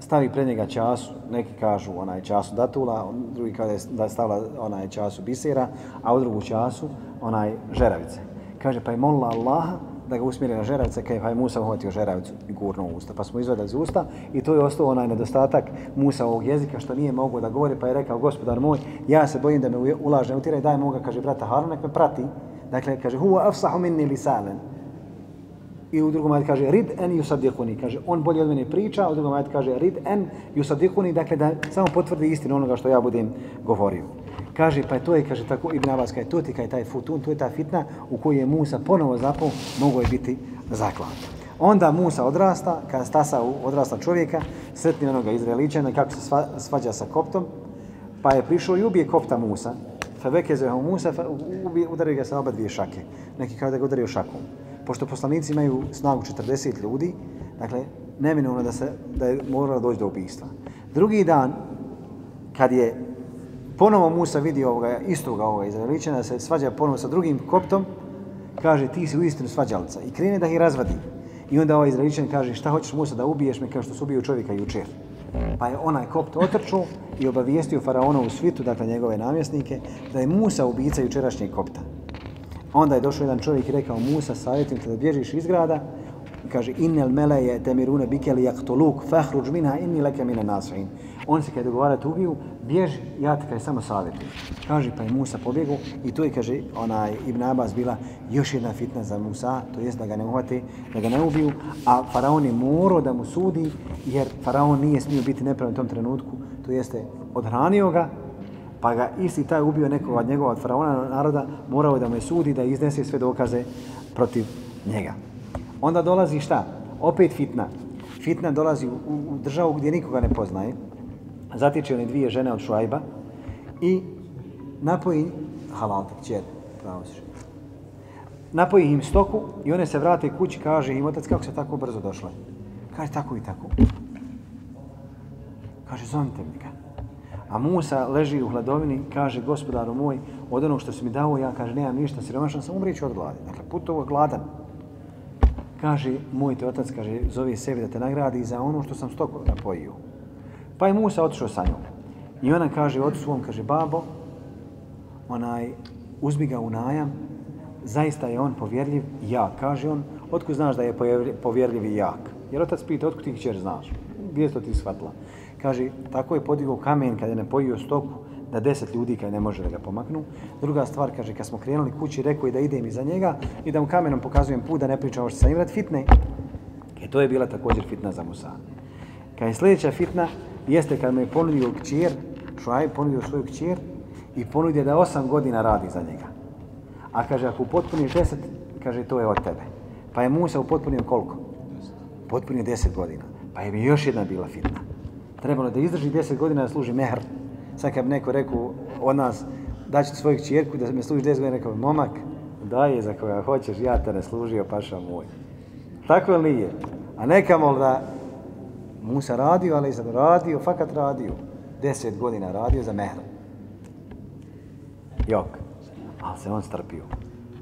Stavi pred njega času, neki kažu onaj času datula, drugi kaže da je stavila onaj času bisera, a u drugu času onaj žeravice. Kaže, pa je molila Allaha da ga usmjeri na žeravce, kaj pa je Musa uhvatio žeravicu i gurno u usta. Pa smo izvadili iz usta i to je ostao onaj nedostatak Musa ovog jezika što nije mogao da govori, pa je rekao, gospodar moj, ja se bojim da me ulaže, utira i daj moga, kaže, brata Harun, nek me prati. Dakle, kaže, huwa afsahu minni lisanen. I u drugom ajde kaže, rid en yusadikuni, kaže, on bolje od mene priča, a u drugom ajde kaže, rid en yusadikuni, dakle, da samo potvrdi istinu onoga što ja budem govorio. Kaže, pa to je, kaže, tako Ibn Abbas, kaže, to ti kaže, taj futun, to je ta fitna u kojoj je Musa ponovo zapao, mogo je biti zaklan. Onda Musa odrasta, kada stasa odrasta čovjeka, sretni onoga Izraeličana, kako se sva, svađa sa koptom, pa je prišao i ubije kopta Musa, fa veke zeho Musa, fa ubije, udario ga sa oba dvije šake. Neki kao da ga udario šakom. Pošto poslanici imaju snagu 40 ljudi, dakle, neminovno da se da je moralo doći do ubijstva. Drugi dan, kad je ponovo Musa vidi ovoga, istoga ovoga Izraeličana, da se svađa ponovo sa drugim koptom, kaže ti si u istinu svađalca i krene da ih razvadi. I onda ovaj Izraeličan kaže šta hoćeš Musa da ubiješ me kao što su ubio čovjeka jučer. Pa je onaj kopt otrčao i obavijestio faraonovu svitu, dakle njegove namjesnike, da je Musa ubica jučerašnjeg kopta. Onda je došao jedan čovjek i rekao Musa, savjetim te da bježiš iz grada, kaže innel meleje temirune bikeli jaktoluk fahruđ minha inni leke mine nasrin. On se kada dogovara te ubiju, bježi, ja te kaže samo savjetujem. Kaže pa je Musa pobjegao i to je kaže onaj Ibn Abbas bila još jedna fitna za Musa, to jest da ga ne uhvate, da ga ne ubiju, a faraon je morao da mu sudi jer faraon nije smio biti nepravan u tom trenutku, to jeste odhranio ga, pa ga isti taj ubio nekog od njegova od faraona naroda, morao je da mu sudi da iznese sve dokaze protiv njega. Onda dolazi šta? Opet fitna. Fitna dolazi u, u državu gdje nikoga ne poznaje. Zatiče one dvije žene od Šuajba i napoji halal, čer, pravo si Napoji im stoku i one se vrate kući, kaže im otac kako se tako brzo došla. Kaže tako i tako. Kaže zovite mi ga. A Musa leži u hladovini, kaže gospodaru moj, od onog što si mi dao, ja kaže nemam ništa, siromašan sam, umriću od gladi. Dakle, putovo gladan kaže, moj te otac, kaže, zove sebi da te nagradi za ono što sam stoku napojio. Pa je Musa otišao sa njom. I ona kaže, od svom, kaže, babo, onaj, uzmi ga u najam, zaista je on povjerljiv i jak. Kaže on, otkud znaš da je povjerljiv i jak? Jer otac pita, otkud ti ćeš znaš? Gdje to ti shvatila? Kaže, tako je podigao kamen kada je napojio stoku, da deset ljudi kaj ne može da ga pomaknu. Druga stvar, kaže, kad smo krenuli kući, rekao je da idem iza njega i da mu kamenom pokazujem put, da ne pričam ovo što sam imrat fitne. E, to je bila također fitna za Musa. Kad je sljedeća fitna, jeste kad mu je ponudio kćer, Šuaj ponudio svoju kćer i ponudio da osam godina radi za njega. A kaže, ako upotpuniš deset, kaže, to je od tebe. Pa je Musa upotpunio koliko? Potpunio deset godina. Pa je mi još jedna bila fitna. Trebalo da izdrži deset godina da služi mehr sad kad bi neko rekao od nas daći svoju čjerku da me služi 10 godina, rekao momak, daj je za koja hoćeš, ja te ne služio, paša moj. Tako li nije? A neka mol da Musa radio, ali sad radio, fakat radio. 10 godina radio za mehra. Jok. Ali se on strpio.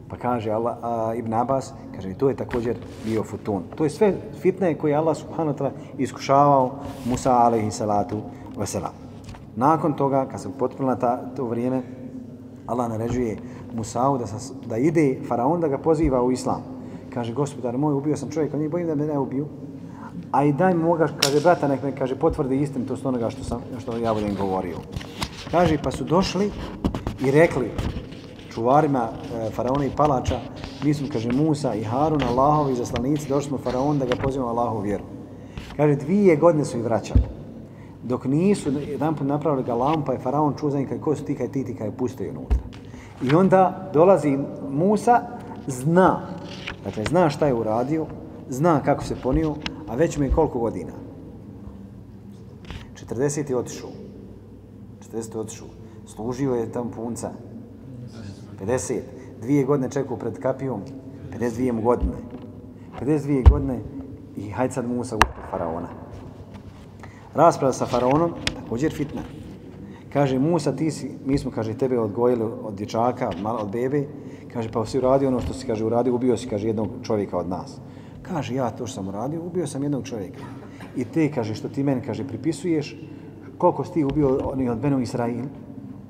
Pa kaže Allah, a, Ibn Abbas, kaže, to je također bio futun. To je sve fitne koje Allah subhanahu wa ta'ala iskušavao Musa alaihi salatu wasalam. Nakon toga, kad se potpunila ta, to vrijeme, Allah naređuje Musa'u da, da ide faraon da ga poziva u islam. Kaže, gospodar moj, ubio sam čovjeka, nije bojim da me ne ubiju. A i daj moga, kaže, brata, nek me, kaže, potvrdi istim to onoga što, sam, što ja budem govorio. Kaže, pa su došli i rekli čuvarima e, faraona i palača, mi smo, kaže, Musa i Harun, Allahovi zaslanici, došli smo faraon da ga pozivamo Allahovu vjeru. Kaže, dvije godine su ih vraćali dok nisu jedan put napravili ga lampa je faraon čuo za njih ko su ti kaj ti ti kaj puste unutra. I onda dolazi Musa, zna, dakle zna šta je uradio, zna kako se ponio, a već mu je koliko godina? 40 je otišao. 40 je otišao. Služio je tam punca. 50. Dvije godine čekao pred kapijom. 52 godine. 52 godine i hajde sad Musa u faraona rasprava sa faraonom, također fitna. Kaže, Musa, ti si, mi smo, kaže, tebe odgojili od dječaka, od, malo, od bebe. Kaže, pa si uradio ono što si, kaže, uradio, ubio si, kaže, jednog čovjeka od nas. Kaže, ja to što sam uradio, ubio sam jednog čovjeka. I te, kaže, što ti meni, kaže, pripisuješ, koliko si ti ubio oni od Benu Israil,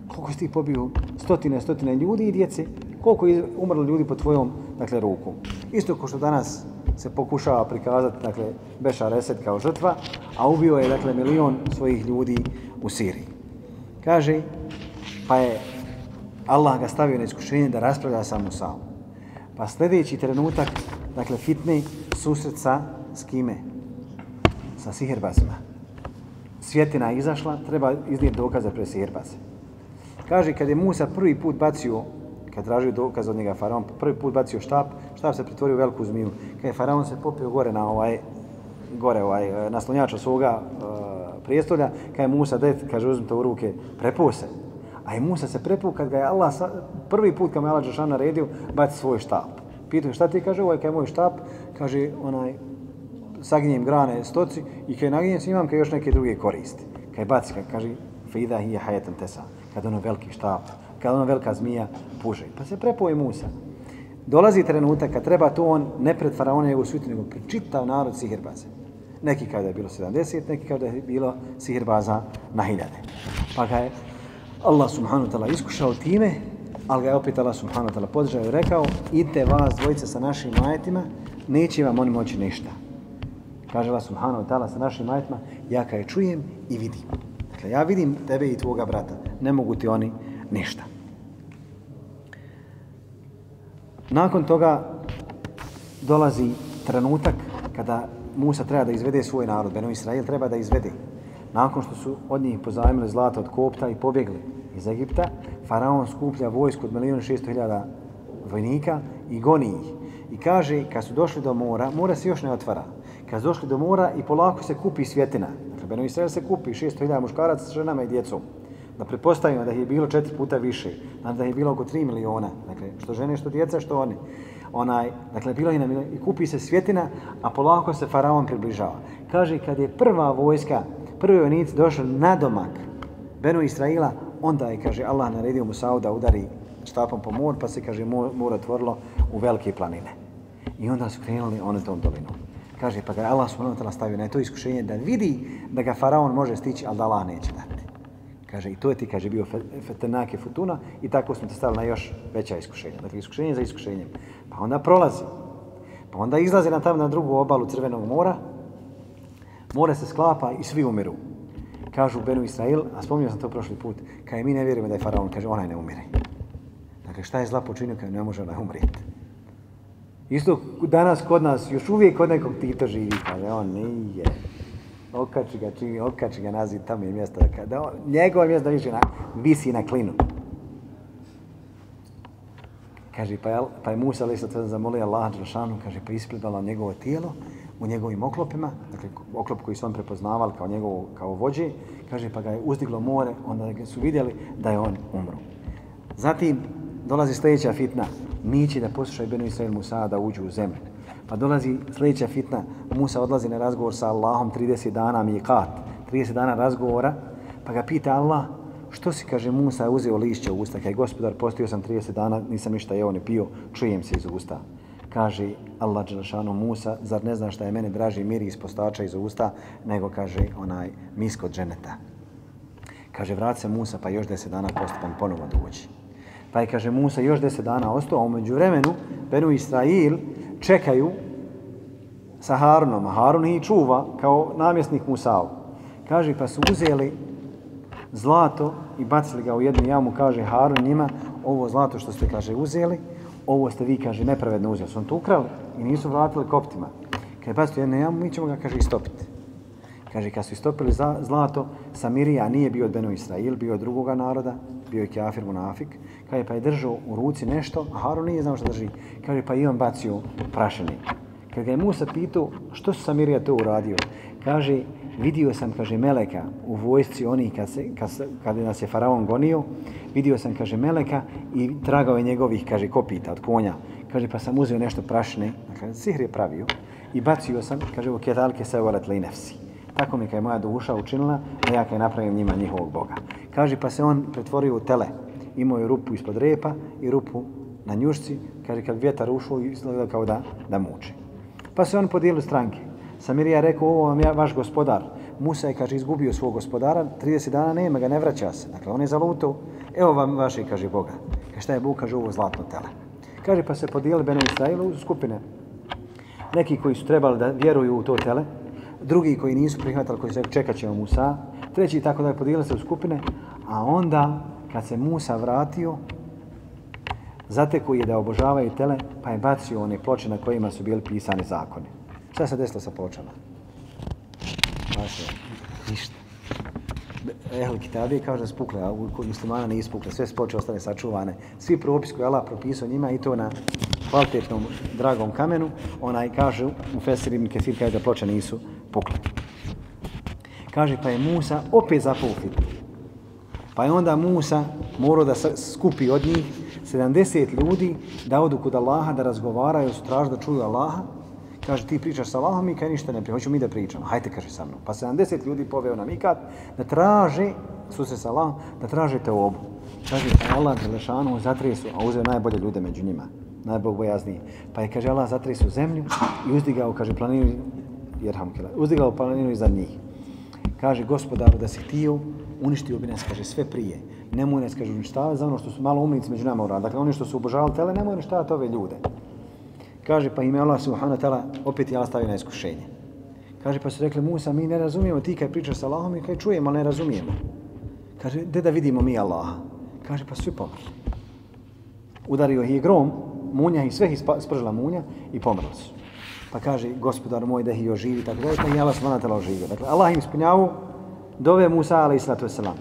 koliko si ti pobio stotine, stotine ljudi i djece, koliko je umrlo ljudi po tvojom, dakle, rukom. Isto kao što danas se pokušava prikazati, dakle, Bešar Esed kao žrtva, a ubio je, dakle, milion svojih ljudi u Siriji. Kaže, pa je Allah ga stavio na iskušenje da raspravlja sa Musaom. Pa sljedeći trenutak, dakle, fitni susret sa, s kime? Sa sihirbazima. Svjetina je izašla, treba iznijeti dokaze pre sihirbaze. Kaže, kad je Musa prvi put bacio, kad tražio dokaz od njega faraon, prvi put bacio štap, štap se pretvorio u veliku zmiju. Kad je faraon se popio gore na ovaj, gore ovaj, e, naslonjača svoga uh, prijestolja, kad je Musa det, kaže, uzmite u ruke, prepose. A i Musa se prepu kad ga je Allah, prvi put kad mu je Allah Đešan naredio, baci svoj štap. Pitao šta ti kaže, ovaj kaj moj štap, kaže, onaj, saginjem grane stoci i kaj naginjem se imam kaj još neke druge koristi. Kaj baci, kaj kaže, fida hi je hajetan tesa, kad ono veliki štap, kad ono velika zmija puže. Pa se prepoje Musa. Dolazi trenutak kad treba to on ne pred faraona nego sutra, nego pred čitav narod sihirbaze. Neki kada je bilo 70, neki kada je bilo sihirbaza na hiljade. Pa ga je Allah subhanahu wa ta'ala iskušao time, ali ga je opet Allah subhanahu wa ta'ala podržao i rekao, idite vas dvojice sa našim majetima, neće vam oni moći ništa. Kaže Allah subhanahu wa ta'ala sa našim majetima, ja kaj čujem i vidim. Dakle, ja vidim tebe i tvoga brata, ne mogu ti oni ništa. Nakon toga dolazi trenutak kada Musa treba da izvede svoj narod, Beno Israel treba da izvede. Nakon što su od njih pozajmili zlata od Kopta i pobjegli iz Egipta, Faraon skuplja vojsku od 1.600.000 vojnika i goni ih. I kaže, kad su došli do mora, mora se još ne otvara. Kad su došli do mora i polako se kupi svjetina. Dakle, Beno Israel se kupi 600.000 muškaraca s ženama i djecom da pretpostavimo da je bilo četiri puta više, znači da je bilo oko 3 miliona, dakle, što žene, što djeca, što oni. Onaj, dakle, bilo je na milion, i kupi se svjetina, a polako se faraon približava. Kaže, kad je prva vojska, prvi vojnici došli na domak Benu Israila, onda je, kaže, Allah naredio Musa'u da udari štapom po mor, pa se, kaže, mor otvorilo u velike planine. I onda su krenuli oni tom dolinom. Kaže, pa ga Allah subhanahu stavio na to iskušenje da vidi da ga faraon može stići, ali da Allah neće dati. Kaže, i to je ti, kaže, bio fetenake futuna i tako smo te stavili na još veća iskušenja. Dakle, iskušenje za iskušenjem. Pa onda prolazi. Pa onda izlazi na tamo na drugu obalu Crvenog mora. More se sklapa i svi umiru. Kažu Benu Israil, a spomnio sam to prošli put, kaže, mi ne vjerujemo da je faraon, kaže, onaj ne umire. Dakle, šta je zla počinio, kaže, ne može onaj umrijeti. Isto danas kod nas, još uvijek kod nekog Tito živi, kaže, on nije okači ga, čini, okači ga naziv, tamo je mjesto, da, da on, njegovo mjesto da više na, visi na klinu. Kaže, pa je, pa je Musa ali sad zamolio Allah Đelšanu, kaže, pa ispredala njegovo tijelo u njegovim oklopima, dakle, oklop koji su on prepoznavali kao njegov, kao vođe, kaže, pa ga je uzdiglo more, onda su vidjeli da je on umro. Zatim, dolazi sljedeća fitna, mići da poslušaju Benu Israel Musa da uđu u zemlju. Pa dolazi sljedeća fitna, Musa odlazi na razgovor sa Allahom 30 dana miqat, 30 dana razgovora, pa ga pita Allah, što si, kaže Musa, uzeo lišće u usta, kaj gospodar, postio sam 30 dana, nisam ništa jeo ni pio, čujem se iz usta. Kaže Allah Đelešanu Musa, zar ne znaš šta je mene draži mir iz postača iz usta, nego kaže onaj misk od dženeta. Kaže, vrat se Musa, pa još 10 dana postupam ponovo doći. Pa je, kaže, Musa još 10 dana ostao, a umeđu vremenu, Benu Israil, čekaju sa Harunom, a Harun ih čuva kao namjesnik Musao. Kaže, pa su uzeli zlato i bacili ga u jednu jamu, kaže Harun njima, ovo zlato što ste, kaže, uzeli, ovo ste vi, kaže, nepravedno uzeli. Su on to ukrali i nisu vratili koptima. Kaže, pa ja nemamo, jamu, mi ćemo ga, kaže, istopiti. Kaže, kad su istopili za, zlato, Samirija nije bio od Benu Israil, bio od drugoga naroda, bio je Kjafir Munafik, kaže pa je držao u ruci nešto, a Harun nije znao što drži. Kaže pa i on bacio prašeni. Kad ga je Musa pitao što su Samirija to uradio, kaže vidio sam, kaže, Meleka u vojsci oni kad, se, kad, se, kad nas je Faraon gonio, vidio sam, kaže, Meleka i tragao je njegovih, kaže, kopita od konja. Kaže, pa sam uzeo nešto prašne, dakle, sihr je pravio, i bacio sam, kaže, u ketalke se volet linefsi. Tako mi je moja duša učinila, a ja kaj napravim njima njihovog Boga. Kaže, pa se on pretvorio u tele. Imao je rupu ispod repa i rupu na njušci. Kaže, kad vjetar ušao, izgleda kao da, da muče. Pa se on podijelio stranke. Samirija rekao, ovo vam je vaš gospodar. Musa je, kaže, izgubio svog gospodara, 30 dana nema ga, ne vraća se. Dakle, on je zalutao, evo vam vaše, kaže Boga. Kaže, šta je Bog, kaže, ovo zlatno tele. Kaže, pa se podijeli Bene Israilu u skupine. Neki koji su trebali da vjeruju u to tele, drugi koji nisu prihvatali, koji se čekat ćemo Musa, treći tako da je podijeli se u skupine, a onda, kad se Musa vratio, zateko je da obožavaju tele, pa je bacio one ploče na kojima su bili pisani zakoni. Šta se desilo sa pločama? Vaše, ništa. Ehl Kitabi kaže da spukle, a kod muslimana nije spukle, sve spoče ostane sačuvane. Svi propis koje Allah propisao njima i to na kvalitetnom, dragom kamenu, onaj kaže u Fesir ibn Kesir kaže da ploče nisu pukle. Kaže pa je Musa opet zapao fitnu. Pa je onda Musa morao da skupi od njih 70 ljudi da odu kod Allaha, da razgovaraju, su traži da čuju Allaha. Kaže, ti pričaš sa Allahom i kaj ništa ne pričam, hoću mi da pričam. hajte, kaže sa mnom. Pa 70 ljudi poveo na mikat da traže, su se sa Allahom, da traže te obu. Kaže, pa Allah Želešanu zatresu, a uzeo najbolje ljude među njima, najbogbojazniji. Pa je, kaže, Allah zatresu zemlju i uzdigao, kaže, planinu, jerham kila, uzdigao planinu iza njih. Kaže, gospodaru, da si htio, uništio bi nas, kaže, sve prije. Nemoj nas, kaže, uništavati za ono što su malo umnici među nama uradili. Dakle, oni što su obožavali tele, nemoj uništavati ove ljude. Kaže, pa ime Allah subhanahu wa ta'ala opet je Allah stavio na iskušenje. Kaže, pa su rekli, Musa, mi ne razumijemo ti kaj pričaš sa Allahom i kaj čujemo, ali ne razumijemo. Kaže, gdje da vidimo mi Allaha? Kaže, pa svi pomrli. Udario ih je grom, munja i sve ih spržila munja i pomrli su. Pa kaže, gospodar moj, da ih je oživi, tako da je pa i Allah subhanahu wa ta'ala oživio. Dakle, Allah im ispunjavu dove Musa, ali i sallatu wasalam.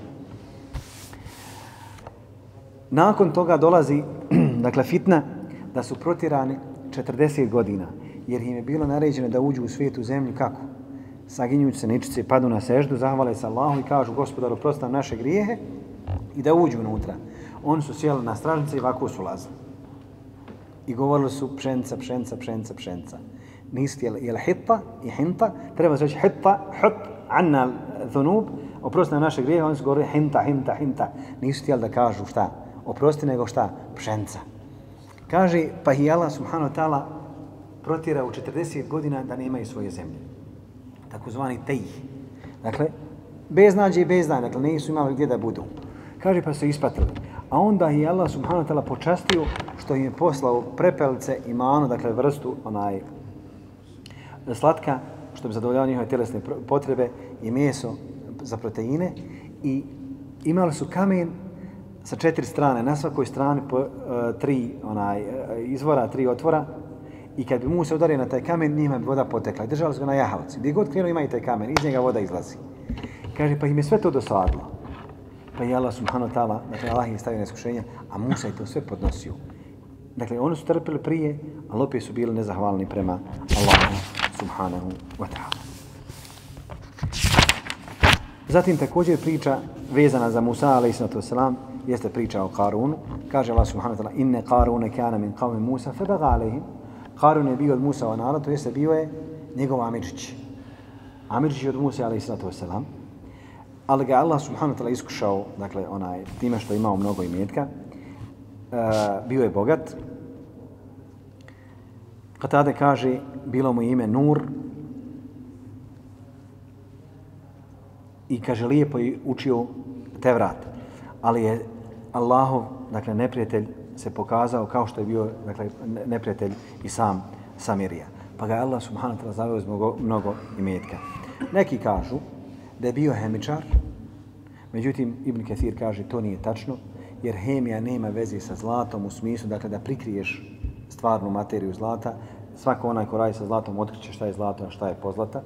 Nakon toga dolazi, (clears throat) dakle, fitna da su protirani 40 godina, jer im je bilo naređeno da uđu u svijetu zemlju kako? Saginjući se ničice, padu na seždu, zahvale se Allahu i kažu gospodaru, prostam naše grijehe i da uđu unutra. Oni su sjeli na stražnice i ovako su lazili. I govorili su pšenca, pšenca, pšenca, pšenca. Nisi jel, jel hitta i hinta, treba se reći hitta, hut, anna dhunub, oprosti na naše grijehe, oni su govorili hinta, hinta, hinta. Nisu htjeli da kažu šta, oprosti nego šta, pšenca. Kaže, pa i Allah subhanahu ta'ala protira u 40 godina da nemaju svoje zemlje. Takozvani tejih. Dakle, bez nađe i bez dana, dakle, nisu imali gdje da budu. Kaže, pa su ispatili. A onda je Allah subhanahu ta'ala počastio što im je poslao prepelice i manu, dakle, vrstu onaj slatka, što bi zadovoljavao njihove tjelesne potrebe i meso za proteine. I imali su kamen sa četiri strane, na svakoj strani po uh, tri onaj, uh, izvora, tri otvora. I kad bi mu se udario na taj kamen, njima bi voda potekla. Držali su ga na jahavci. Gdje god krenuo ima i taj kamen, iz njega voda izlazi. Kaže, pa im je sve to dosadilo. Pa je Allah subhanahu ta'ala, dakle Allah je stavio na iskušenja, a Musa je to sve podnosio. Dakle, oni su trpili prije, ali opet su bili nezahvalni prema Allahu subhanahu wa ta'ala. Zatim također priča vezana za Musa, alaih sallatu wasalam, jeste priča o Karunu. Kaže Allah subhanahu wa ta'ala, inne Karune kana min qavmi Musa, febaga alayhim. Karun je bio od Musa o to jeste bio je njegov Amidžić. Amidžić je od Musa, alejhi sallatu wasalam. Ali ga Allah subhanahu wa ta'ala iskušao, dakle, onaj, time što je imao mnogo imetka, uh, bio je bogat. Katade kaže, bilo mu ime Nur, i kaže lijepo je učio te vrat. Ali je Allahov, dakle, neprijatelj se pokazao kao što je bio, dakle, neprijatelj i sam Samirija. Pa ga je Allah subhanahu wa ta'ala zaveo mnogo, mnogo imetka. Neki kažu da je bio hemičar, međutim Ibn Kathir kaže to nije tačno, jer hemija nema veze sa zlatom u smislu, dakle, da prikriješ stvarnu materiju zlata, svako onaj ko radi sa zlatom otkriće šta je zlato, a šta je pozlata.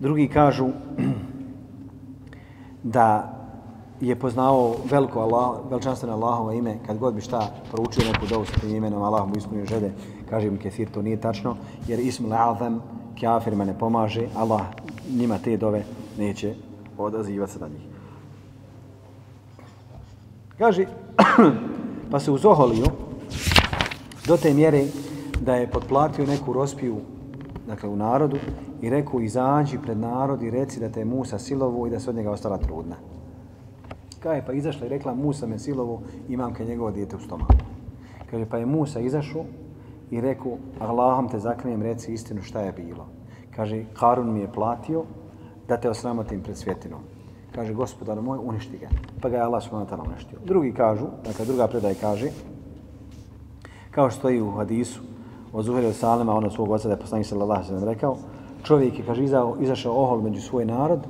Drugi kažu (clears throat) da je poznao veliko Allah, veličanstveno Allahovo ime, kad god bi šta proučio neku dovu sa tim imenom, Allah mu ispunio žede, kaže mi Kefir, to nije tačno, jer Ismul Azam kafirima ne pomaže, Allah njima te dove neće odazivati se na njih. Kaže, (clears throat) pa se uzoholio do te mjere da je potplatio neku rospiju dakle, u narodu i rekao izađi pred narod i reci da te je Musa silovo i da se od njega ostala trudna. Kaže, pa izašla i rekla, Musa me silovo, imam ka njegovo dijete u stomaku. Kaže, pa je Musa izašao i rekao, Allahom te zakrijem, reci istinu šta je bilo. Kaže, Karun mi je platio da te osramotim pred svjetinom. Kaže, gospodar moj, uništi ga. Pa ga je Allah subhanahu ta'ala uništio. Drugi kažu, dakle, druga predaj kaže, kao što stoji u hadisu od Zuhira ono od Salema, ono svog oca da je poslanik sallallahu sallam rekao, čovjek je, kaže, izašao ohol među svoj narod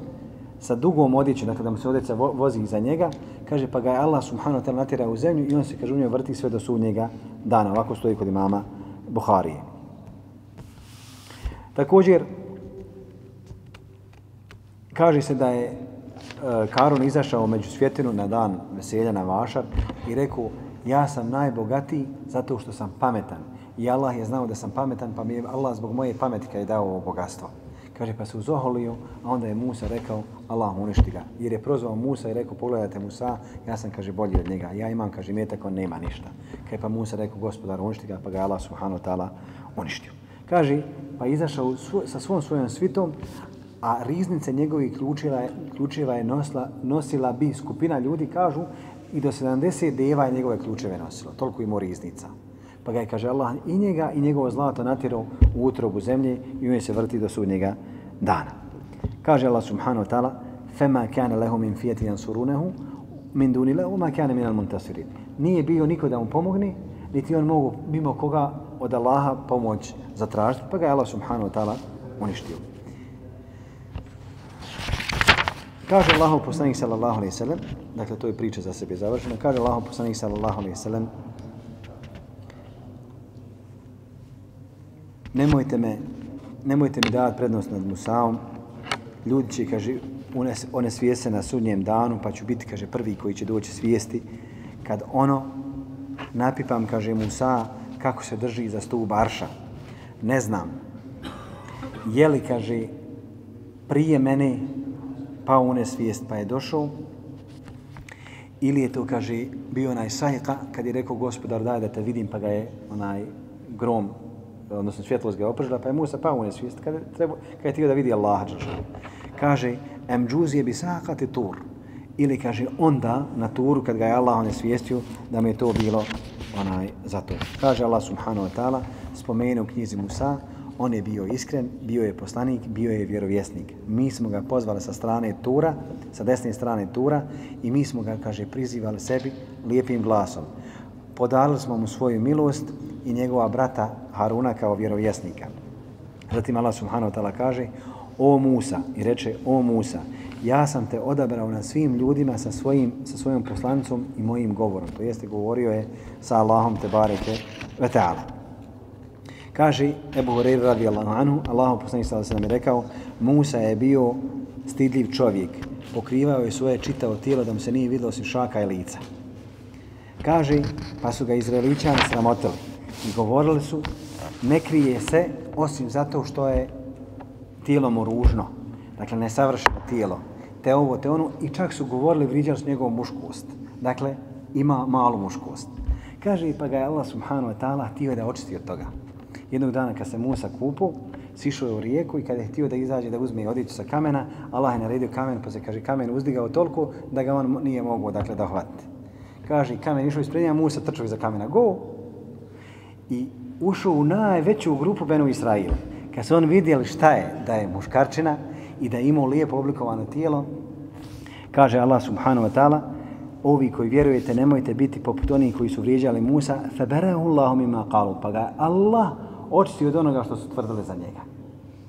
sa dugom odjećom, dakle da mu se odjeća vozi iza njega, kaže, pa ga je Allah subhanahu wa ta'ala natjerao u zemlju i on se, kaže, u njoj vrti sve do sudnjega dana. Ovako stoji kod imama Buharije. Također, kaže se da je e, Karun izašao među svjetinu na dan veselja na Vašar i rekao, ja sam najbogatiji zato što sam pametan. I Allah je znao da sam pametan, pa mi je Allah zbog moje pameti kada je dao ovo bogatstvo. Kaže, pa se uzoholio, a onda je Musa rekao, Allah uništi ga. Jer je prozvao Musa i rekao, pogledajte Musa, ja sam, kaže, bolji od njega. Ja imam, kaže, metak, on nema ništa. Kaže, pa Musa rekao, gospodar, uništi ga, pa ga Allah subhanahu ta'ala uništio. Kaže, pa izašao sa svom svojom svitom, a riznice njegovih ključeva, ključeva je nosila, nosila bi skupina ljudi, kažu, i do 70 deva je njegove ključeve nosilo. Toliko imao riznica Pa ga je, kaže Allah, i njega i njegovo zlato natjerao u utrobu zemlje i on se vrti do sudnjega dana. Kaže Allah subhanahu wa ta'ala, فَمَا كَانَ لَهُ مِنْ فِيَةِ يَنْصُرُونَهُ مِنْ دُونِ لَهُ مَا كَانَ مِنَ الْمُنْتَصِرِينَ Nije bio niko da mu pomogne, niti on mogu mimo koga od Allaha pomoć zatražiti, pa ga je Allah subhanahu wa ta'ala uništio. Kaže Allahu poslanik sallallahu alejhi ve sellem, dakle to je priča za sebe završena. Kaže Allahu poslanik sallallahu alejhi ve sellem: Nemojte me nemojte mi davati prednost nad Musaom. Ljudi će, kaže, unes, one svijese na sudnjem danu, pa ću biti, kaže, prvi koji će doći svijesti. Kad ono napipam, kaže Musa, kako se drži za stup barša. Ne znam. Je li, kaže, prije mene pao u nesvijest pa je došao, ili je to, kaže, bio onaj sajka kad je rekao gospodar daj da te vidim pa ga je onaj grom, odnosno svjetlost ga je opržila, pa je Musa pao u nesvijest kad je, treba, kad je tio da vidi Allah. Kaže, em džuzije bi sakati tur. Ili kaže, onda na turu kad ga je Allah onesvijestio da mi je to bilo onaj za to. Kaže Allah subhanahu wa ta'ala, spomenu u knjizi Musa, on je bio iskren, bio je poslanik, bio je vjerovjesnik. Mi smo ga pozvali sa strane Tura, sa desne strane Tura i mi smo ga, kaže, prizivali sebi lijepim glasom. Podarili smo mu svoju milost i njegova brata Haruna kao vjerovjesnika. Zatim Allah subhanahu wa ta'ala kaže, o Musa, i reče, o Musa, ja sam te odabrao na svim ljudima sa svojim, sa svojom poslanicom i mojim govorom. To jeste, govorio je sa Allahom te bareke ve ta'ala. Kaže Ebu Hureyre radijallahu anhu, Allahu poslanik sallallahu alejhi ve rekao, Musa je bio stidljiv čovjek, pokrivao je svoje čitavo tijelo da mu se nije videlo osim šaka i lica. Kaže, pa su ga Izraelićani sramotili i govorili su, ne krije se osim zato što je tijelo mu ružno, dakle nesavršeno tijelo, te ovo, te ono, i čak su govorili, vriđali s njegovu muškost. Dakle, ima malu muškost. Kaže, pa ga je Allah subhanahu wa ta'ala htio da očisti od toga. Jednog dana kad se Musa kupu, sišao je u rijeku i kada je htio da izađe da uzme odjeću sa kamena, Allah je naredio kamen, pa se kaže kamen uzdigao toliko da ga on nije mogao dakle, da hvati. Kaže, kamen išao ispred njega, Musa trčao iza kamena, go! I ušao u najveću grupu Benu Israila. Kad su on vidjeli šta je, da je muškarčina i da je imao lijepo oblikovano tijelo, kaže Allah subhanahu wa ta'ala, ovi koji vjerujete, nemojte biti poput onih koji su vrijeđali Musa, feberahu Allahum ima kalu, pa ga Allah očisti od onoga što su tvrdili za njega.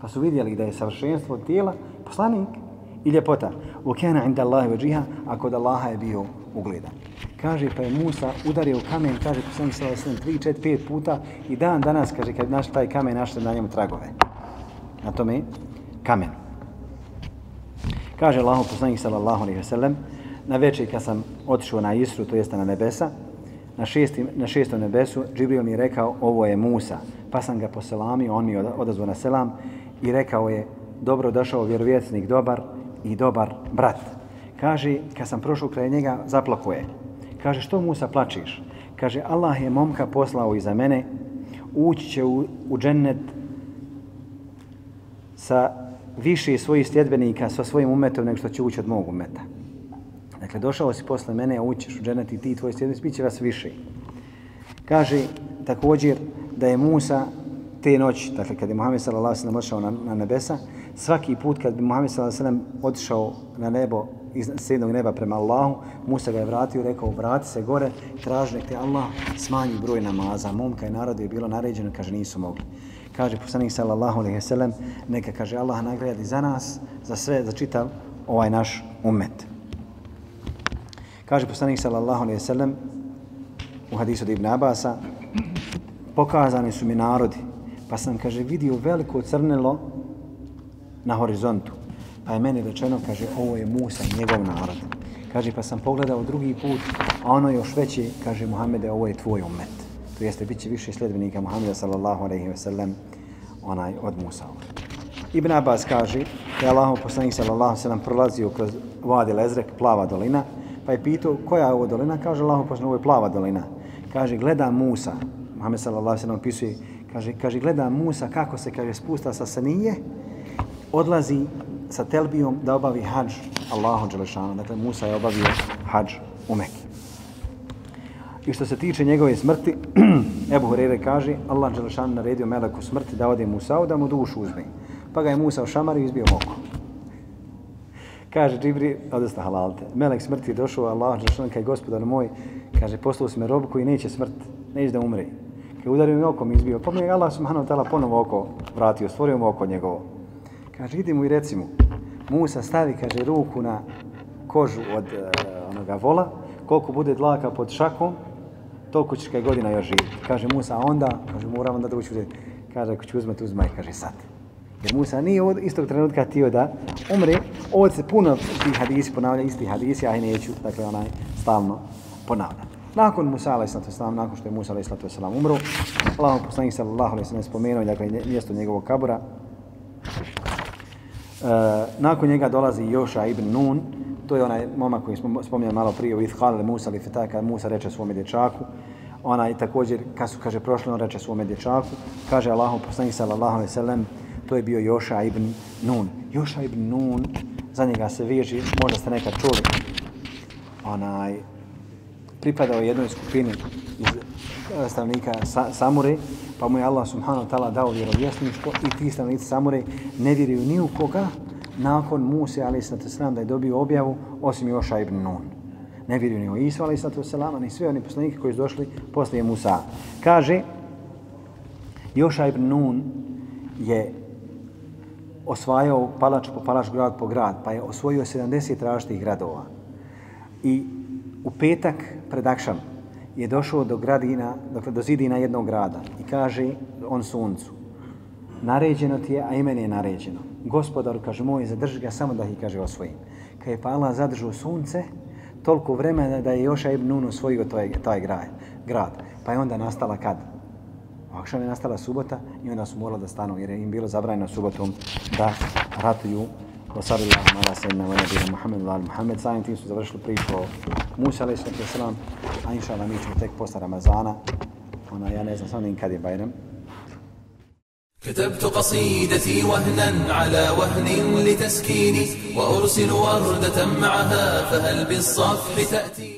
Pa su vidjeli da je savršenstvo tijela poslanik i ljepota. U inda Allahi veđiha, a kod Allaha je bio ugledan. Kaže, pa je Musa udario kamen, kaže, poslanik sa osam, tri, čet, pet puta i dan danas, kaže, kad naš taj kamen, našli na njemu tragove. Na tome kamen. Kaže Allah, poslanik sallallahu alaihi ve sellem, na večer kad sam otišao na Isru, to jeste na nebesa, na, šesti, na šestom nebesu, Džibril mi je rekao, ovo je Musa. Pa sam ga poselamio, on mi je odazvao na selam i rekao je, dobro došao vjerovjecnik, dobar i dobar brat. Kaže, kad sam prošao kraj njega, zaplako je. Kaže, što Musa plačiš? Kaže, Allah je momka poslao iza mene, ući će u, u džennet sa više svojih sljedbenika, sa svojim umetom, nego što će ući od mog umeta. Dakle, došao si posle mene, a ućeš u džennet i ti i tvoji sljedbenici, bit će vas više. Kaže također da je Musa te noći, dakle kad je Muhammed sallallahu alejhi ve sellem otišao na, na nebesa, svaki put kad bi Muhammed sallallahu alejhi ve sellem otišao na nebo iz sedmog neba prema Allahu, Musa ga je vratio i rekao, vrati se gore, traži nek te Allah smanji broj namaza. Momka i narodu je bilo naređeno, kaže, nisu mogli. Kaže poslanik sallallahu alejhi ve sellem, neka kaže Allah nagradi za nas, za sve, za čitav ovaj naš umet. Kaže poslanik sallallahu alejhi ve sellem u hadisu od Ibn Abasa, pokazani su mi narodi, pa sam, kaže, vidio veliko crnilo na horizontu. Pa je meni rečeno, kaže, ovo je Musa i njegov narod. Kaže, pa sam pogledao drugi put, a ono još veći, kaže, Muhammede, ovo je tvoj umet. To jeste, bit će više sljedbenika Muhammeda, sallallahu alaihi ve sellem, onaj od Musa. Ibn Abbas kaže, da je Allah poslanik, sallallahu alaihi ve sellem, prolazio kroz Vadi Lezrek, plava dolina, pa je pitao, koja je ovo dolina? Kaže, Allahov poslanik, ovo je plava dolina. Kaže, gleda Musa, Muhammed sallallahu alaihi ve sellem opisuje, kaže, kaže, gleda Musa kako se, kaže, spusta sa sanije, odlazi sa telbijom da obavi hađ Allahu Đelešanu. Dakle, Musa je obavio hađ u Mekke. I što se tiče njegove smrti, (clears throat) Ebu Hurere kaže, Allah Đelešanu naredio meleku smrti da ode Musa da mu dušu uzme. Pa ga je Musa u šamari i izbio oko. Kaže Džibri, odnosno halalte, melek smrti je došao, Allah Đelešanu, kaj gospodar moj, kaže, poslao si me rob koji neće smrt, neće da umre. Kaj udario mi oko mi izbio, pa mi je Allah subhanahu ta'ala ponovo oko vratio, stvorio mu oko njegovo. Kaže, idi mu i reci mu, Musa stavi, kaže, ruku na kožu od uh, onoga vola, koliko bude dlaka pod šakom, toliko ćeš kaj godina još živjeti. Kaže Musa, onda, kaže, moram onda da ući uzeti. Kaže, ako ću uzmeti, uzmaj, kaže, sad. Jer Musa nije od istog trenutka tio da umre. Ovdje se puno tih hadisi ponavlja, isti hadisi, ja i neću, dakle, onaj, stalno ponavlja. Nakon Musa alaih sallatu wasalam, nakon što je Musa alaih sallatu wasalam umro, Allahom poslanik sallallahu alaih sallam spomenuo, dakle, mjesto njegovog kabura, E, nakon njega dolazi Joša ibn Nun, to je onaj momak koji smo spominjali malo prije u Ithkal Musa ili Fetaka, Musa reče svome dječaku, onaj također, kad su, kaže, prošlo, on reče svome dječaku, kaže Allahu poslanih sallallahu alaihi sallam, to je bio Joša ibn Nun. Joša ibn Nun, za njega se veži, možda ste nekad čuli, onaj, pripadao jednoj skupini iz e, stavnika sa, Samure, pa mu je Allah subhanahu wa ta'ala dao vjerovjesništvo i ti stanovnici Samure ne vjeruju ni u koga nakon Musa ali sallatu da je dobio objavu osim Joša ibn Nun. Ne vjeruju ni u Isu ali ni sve oni poslanike koji su došli poslije Musa. Kaže Joša ibn Nun je osvajao palač po palač, grad po grad, pa je osvojio 70 različitih gradova. I u petak pred Akšan je došao do gradina, dakle do zidina jednog grada i kaže on suncu, naređeno ti je, a i meni je naređeno. Gospodar, kaže moj, zadrži ga samo da ih kaže osvojim. Kad je pa Allah zadržao sunce, toliko vremena da je Joša ibn Nun osvojio taj, taj grad, grad. Pa je onda nastala kad? Akšan je nastala subota i onda su morali da stanu jer je im bilo zabranjeno subotom da ratuju وصلى الله على سيدنا ونبينا محمد وعلى محمد. سائم تيم سوزرش البريك و موسى عليه الصلاة والسلام إن شاء الله ميتوا تك بوست رمضان أنا يا ناس أصلا إن بايرم كتبت قصيدتي وهنا على وهن لتسكيني وأرسل وردة معها فهل بالصف تأتي؟